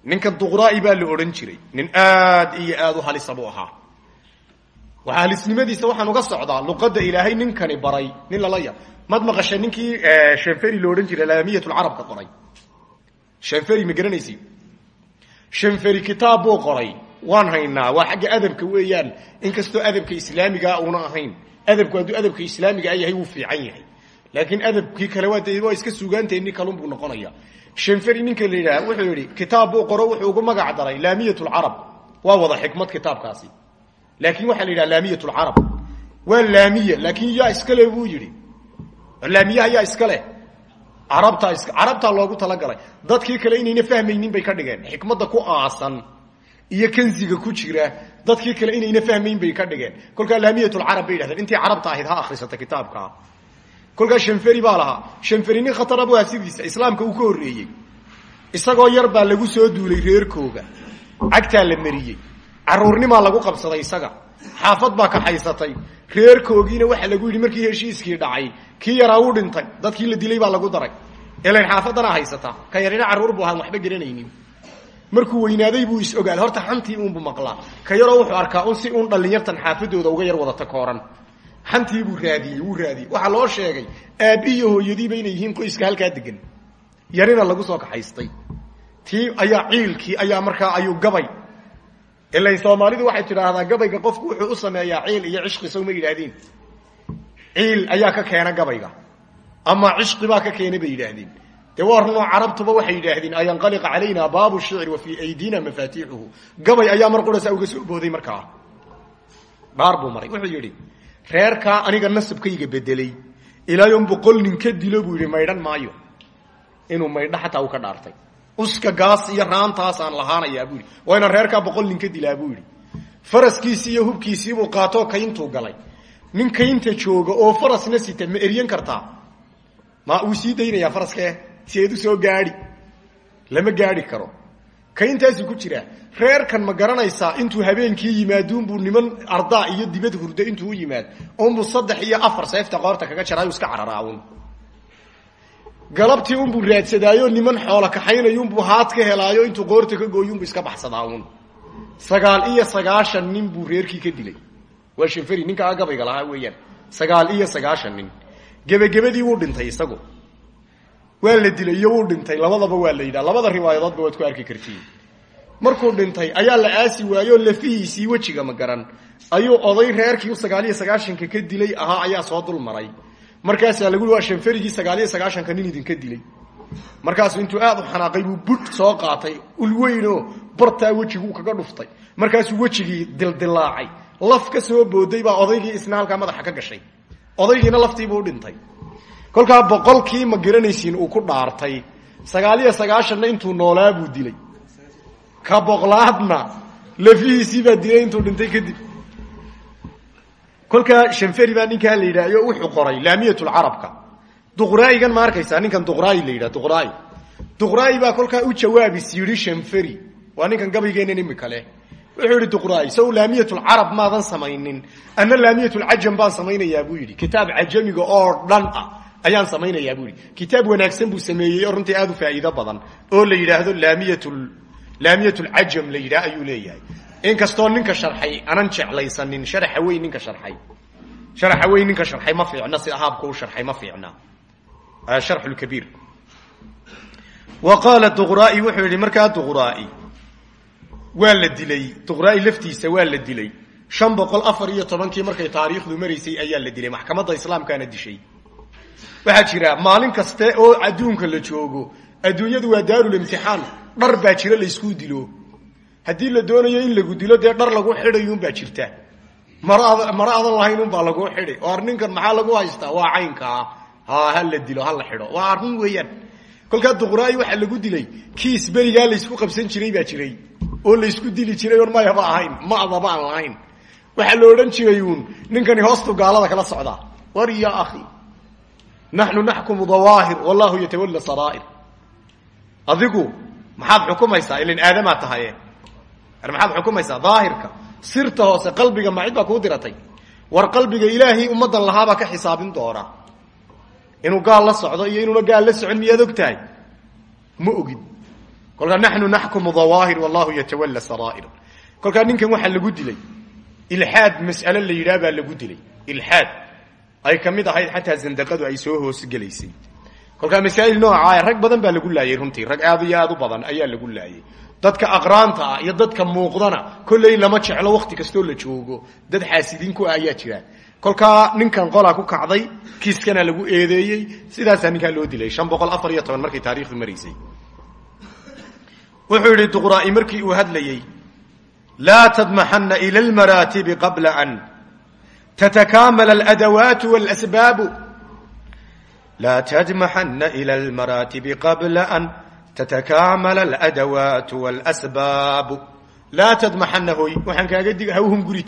ninkan duqraa'i baa la odhan jiray nin aad iyo aad u halisa buu ahaa waxaa halisnimadiisa waxaan uga socdaa luqadda ilaahay ninkani baray nin lala ya mad maqasha ninkii shanferi lo odhan jiray laamiyatulcarabka qoray. Shanferi ma shanferi kitaab buu qoray. Waan haynaa. Waa xagga adabka weeyaan. Inkastoo adabka islaamigaa uuna ahayn. Adabku hadduu adabka islaamiga a yahay wuu fiican yahay. Laakiin adabkii kale waa de waa iska sugaanteenni kalun buu noqonaya. Shanferi ninka la wuxuu yidhi kitaab buu qoro wuxuu ugu magac daray. Laamiyatulcarab waa wada xikmad kitaabkaasi. Laakiin waxaa la yidhaha laamiyatulcarab waa laamiya. Laakiin yaa iskale buu yidhi laamiyaha yaa iska leh carabtaa is carabtaa loogu talagalay. Dadkii kale inayna fahmaynin bay ka dhigeen. Xikmadda ku aasan iyo kanziga ku jira dadkii kale inayna fahmayn bay ka dhigeen. Kolkaa laamiyatulcarab bay yidhahdeen intii carabta ahayd ha akhrisata kitaabkaa kolkaa shanferi baa lahaa. Shanferi nin khatara islaamka uu ka horreeyey. Isagoo yar baa lagu soo duulay reerkooga. Cagtaa la mariyey. Caruurnimaa lagu qabsaday isaga. Xaafad baa kaxaysatay reerkoogiina waxaa lagu yidhi markii heshiiskii dhacay kii yaraa u dhintay dadkii la dilay baa lagu daray. Elan xaafadana haysata ka yarina carruur bu ahaan waxba garanaynin. Markuu weynaaday buu is ogaad horta xantii uunbu maqlaa ka yaroo wuxuu arkaa un si uun dhallinyartan xaafadooda uga yar wadata kooran. Xantii buu raadiyey wuu raadiyey. Waxaa loo sheegay aabbihiyo hooyadiiba inay yihiin qoyska halkaa degan yarina lagu soo kaxaystay. Tii ayaa ciilkii ayaa markaa ayuu gabay ilan soomaalidu waxay tidhaahdaa gabayga qofku wuxuu u sameeyaa ciil iyo cishqi sow ma yidhaahdeen? Ciil ayaa ka keena gabayga. Ama cishqi baa ka keena bay yidhaahdeen. Dee waa runoo carabtuba waxay yidhaahdeen ayanqaliqa calayna baabu wa fii aydina mafaatiixuhu gabay ayaa mar qurasa uga soo booday markaa. Dhaar maray. Wuxuu yidhi reerkaa aniga nasabkayga bedelay ilaayon boqol nin ka dilo buu yidhi maydhan maayo. Inuu maydho xataa uu ka dhaartay uska gaas iyo raantaasaan lahaanayaa buu yidhi. Waa reerkaa boqol nin ka dilaa buu faraskiisii iyo hubkiisiibuu qaatoo kayntuu galay. Nin kaynta jooga oo farasna sita ma eryan kartaa? Ma wuu sii daynayaa faraskee seedu soo gaadhi. Lama gaadhi karo. Kayntaasuu ku jiraa reerkan ma garanaysaa intuu habeenkii yimaaduunbuu niman ardaa iyo dibad hurdo intuu u yimaad? Unbuu saddex iyo afar seefta qoorta kaga jaraayu iska cararaawun galabtii unbuu raadsadaayo niman xoola kaxaynayunbuu haad ka helaayo intuu qoorta ka gooyunbu iska baxsadaaun sagaal iyo sagaashan nin buu reerkii ka dilay. Waa shanferi ninkaa gabayga lahaa weeyaan. Sagaal iyo sagaashan nin. Gebagabadii wuu dhintay isagu. Waa la dilay iyo wuu dhintay. Labadaba waa la yidhaha labada riwaayadoodba waad ku arki kartiin. Markuu dhintay ayaa la aasi waayoo lafihiisii wejiga ma garan. Ayuu oday reerkii sagaal iyo sagaashanka ka dilay ahaa ayaa soo dul maray markaasaa lagu waa shanfarigii sagaaliyo sagaashanka nin idinka dilay. Markaasuu intuu aad u xanaaqay buu budh soo qaatay. Ulweynoo bartaa wejiguu kaga dhuftay. Markaasuu wejigii dildilaacay laf ka soo booday baa odaygii isna halkaa madaxa ka gashay. Odaygiina laftiibuu dhintay. Kolkaa boqolkii ma garanaysiin uu ku dhaartay. Sagaaliyo sagaashanna intuu noolaa buu dilay. Ka boqlaadna lafihiisii baa dilay intuu dhintay kadib kolkaa shanferi baa ninkaa la yidhahyo wuxuu qoray laamiyatulcarabka duqraa'igan ma arkaysaa ninkan duqraayi la yidhah duqraayi. Duqraayi baa kolkaa u jawaabis yidhi shanferi. Waa ninkan gabaygeenan imika leh wuxuu yidhi duqraayi sow laamiyatulcarab maadan samaynin. Ana laamiyatulcajam baan samaynayaa buu yidhi. Kitaab cajamiga oo dhan ah ayaan samaynayaa buu yidhi. Kitaab wanaagsan buu sameeyey oo runtii aad u faa'iido badan oo la yidhaahdo laamiyatul laamiyatulcajam la yidhaah ayuu leeyahay inkastoo ninka sharxay anan jeclaysanin sharaxa weyn ninka sharxay. Sharaxa weyn ninka sharxay ma fiicna si ahaabka u sharxay ma fiicna. Sharxu lkabiir wa qaala duqraa'i wuxuu yidhi markaa duqraa'i waa la dilay. Duqraa'i laftiisa waa la dilay. Shan boqol afar iyo tobankii markay taariikhdu maraysay ayaa la dilay. Maxkamadda islaamkaana dishay. Waxaa jira maalin kaste oo adduunka la joogo adduunyadu waa daarulimtixaan dhar baa jira laysku dilo haddii la doonayo in lagu dilo dee dhar lagu xidhayuunbaa jirta. Mara adan lahayn unbaa laguu xidhay. Oo ar maxaa lagu haystaa? Waa caynkaa ha ha la dilo ha la xidho. Waa arrin weeyaan. Kolkaa duqraa'i waxaa lagu dilay. Kiis berigaa laysku qabsan jiray baa jiray. Oo laysku dili jiray oon mayaba ahayn ma'daba aan lahayn. Waxaa la odhan jiray uun ninkani hoostu gaalada kala socdaa war ya akhi naxnu naxkumu dawaahir wallahu yatawalla saraa'ir. Adigu maxaad xukumaysaa ilan aadamaa tahaye maxaad xukumaysaa? Daahirka sirta hoose qalbiga macid baa kuu diratay. War qalbiga ilaahay ummaddan lahaabaa ka xisaabin doona inuu gaal la socdo iyo inuuna gaal la socon miyaad og tahay ma ogid kolkaa naxnu naxkumu dawaahir wallahu yatawalla saraa'ir. Kolkaa ninkan waxaa lagu dilay. Ilxaad mas'ale la yidhaah lagu dilay. Ilxaad ay ka mid ahayd xataa ay soo hoosgelaysay kolkaa masaa'il noocaaya rag badan baa lagu laayay runtii. Rag aad iyo aad u badan ayaa lagu laayay dadka aqraanta ah iyo dadka muuqdana kolley lama jeclo wakti kastoo la joogo. Dad xaasidiin ku ayaa jira. Kolkaa ninkan qolaa ku kacday kiiskana lagu eedeeyey. Sidaasaa ninkaa loo dilay shan boqol taarikhdu maraysay wuxuu yidhi duqraa'i markii uu hadlayey laa tadmaxanna ila almaraatibi qabla an tatakaamala aladawaatu walasbaabu. Laa tadmaxanna ila almaraatibi qabla an tatakaamala aladawaatu walasbaabu laa tadmaxanna hoy waxaan kaaga dig hawhum guri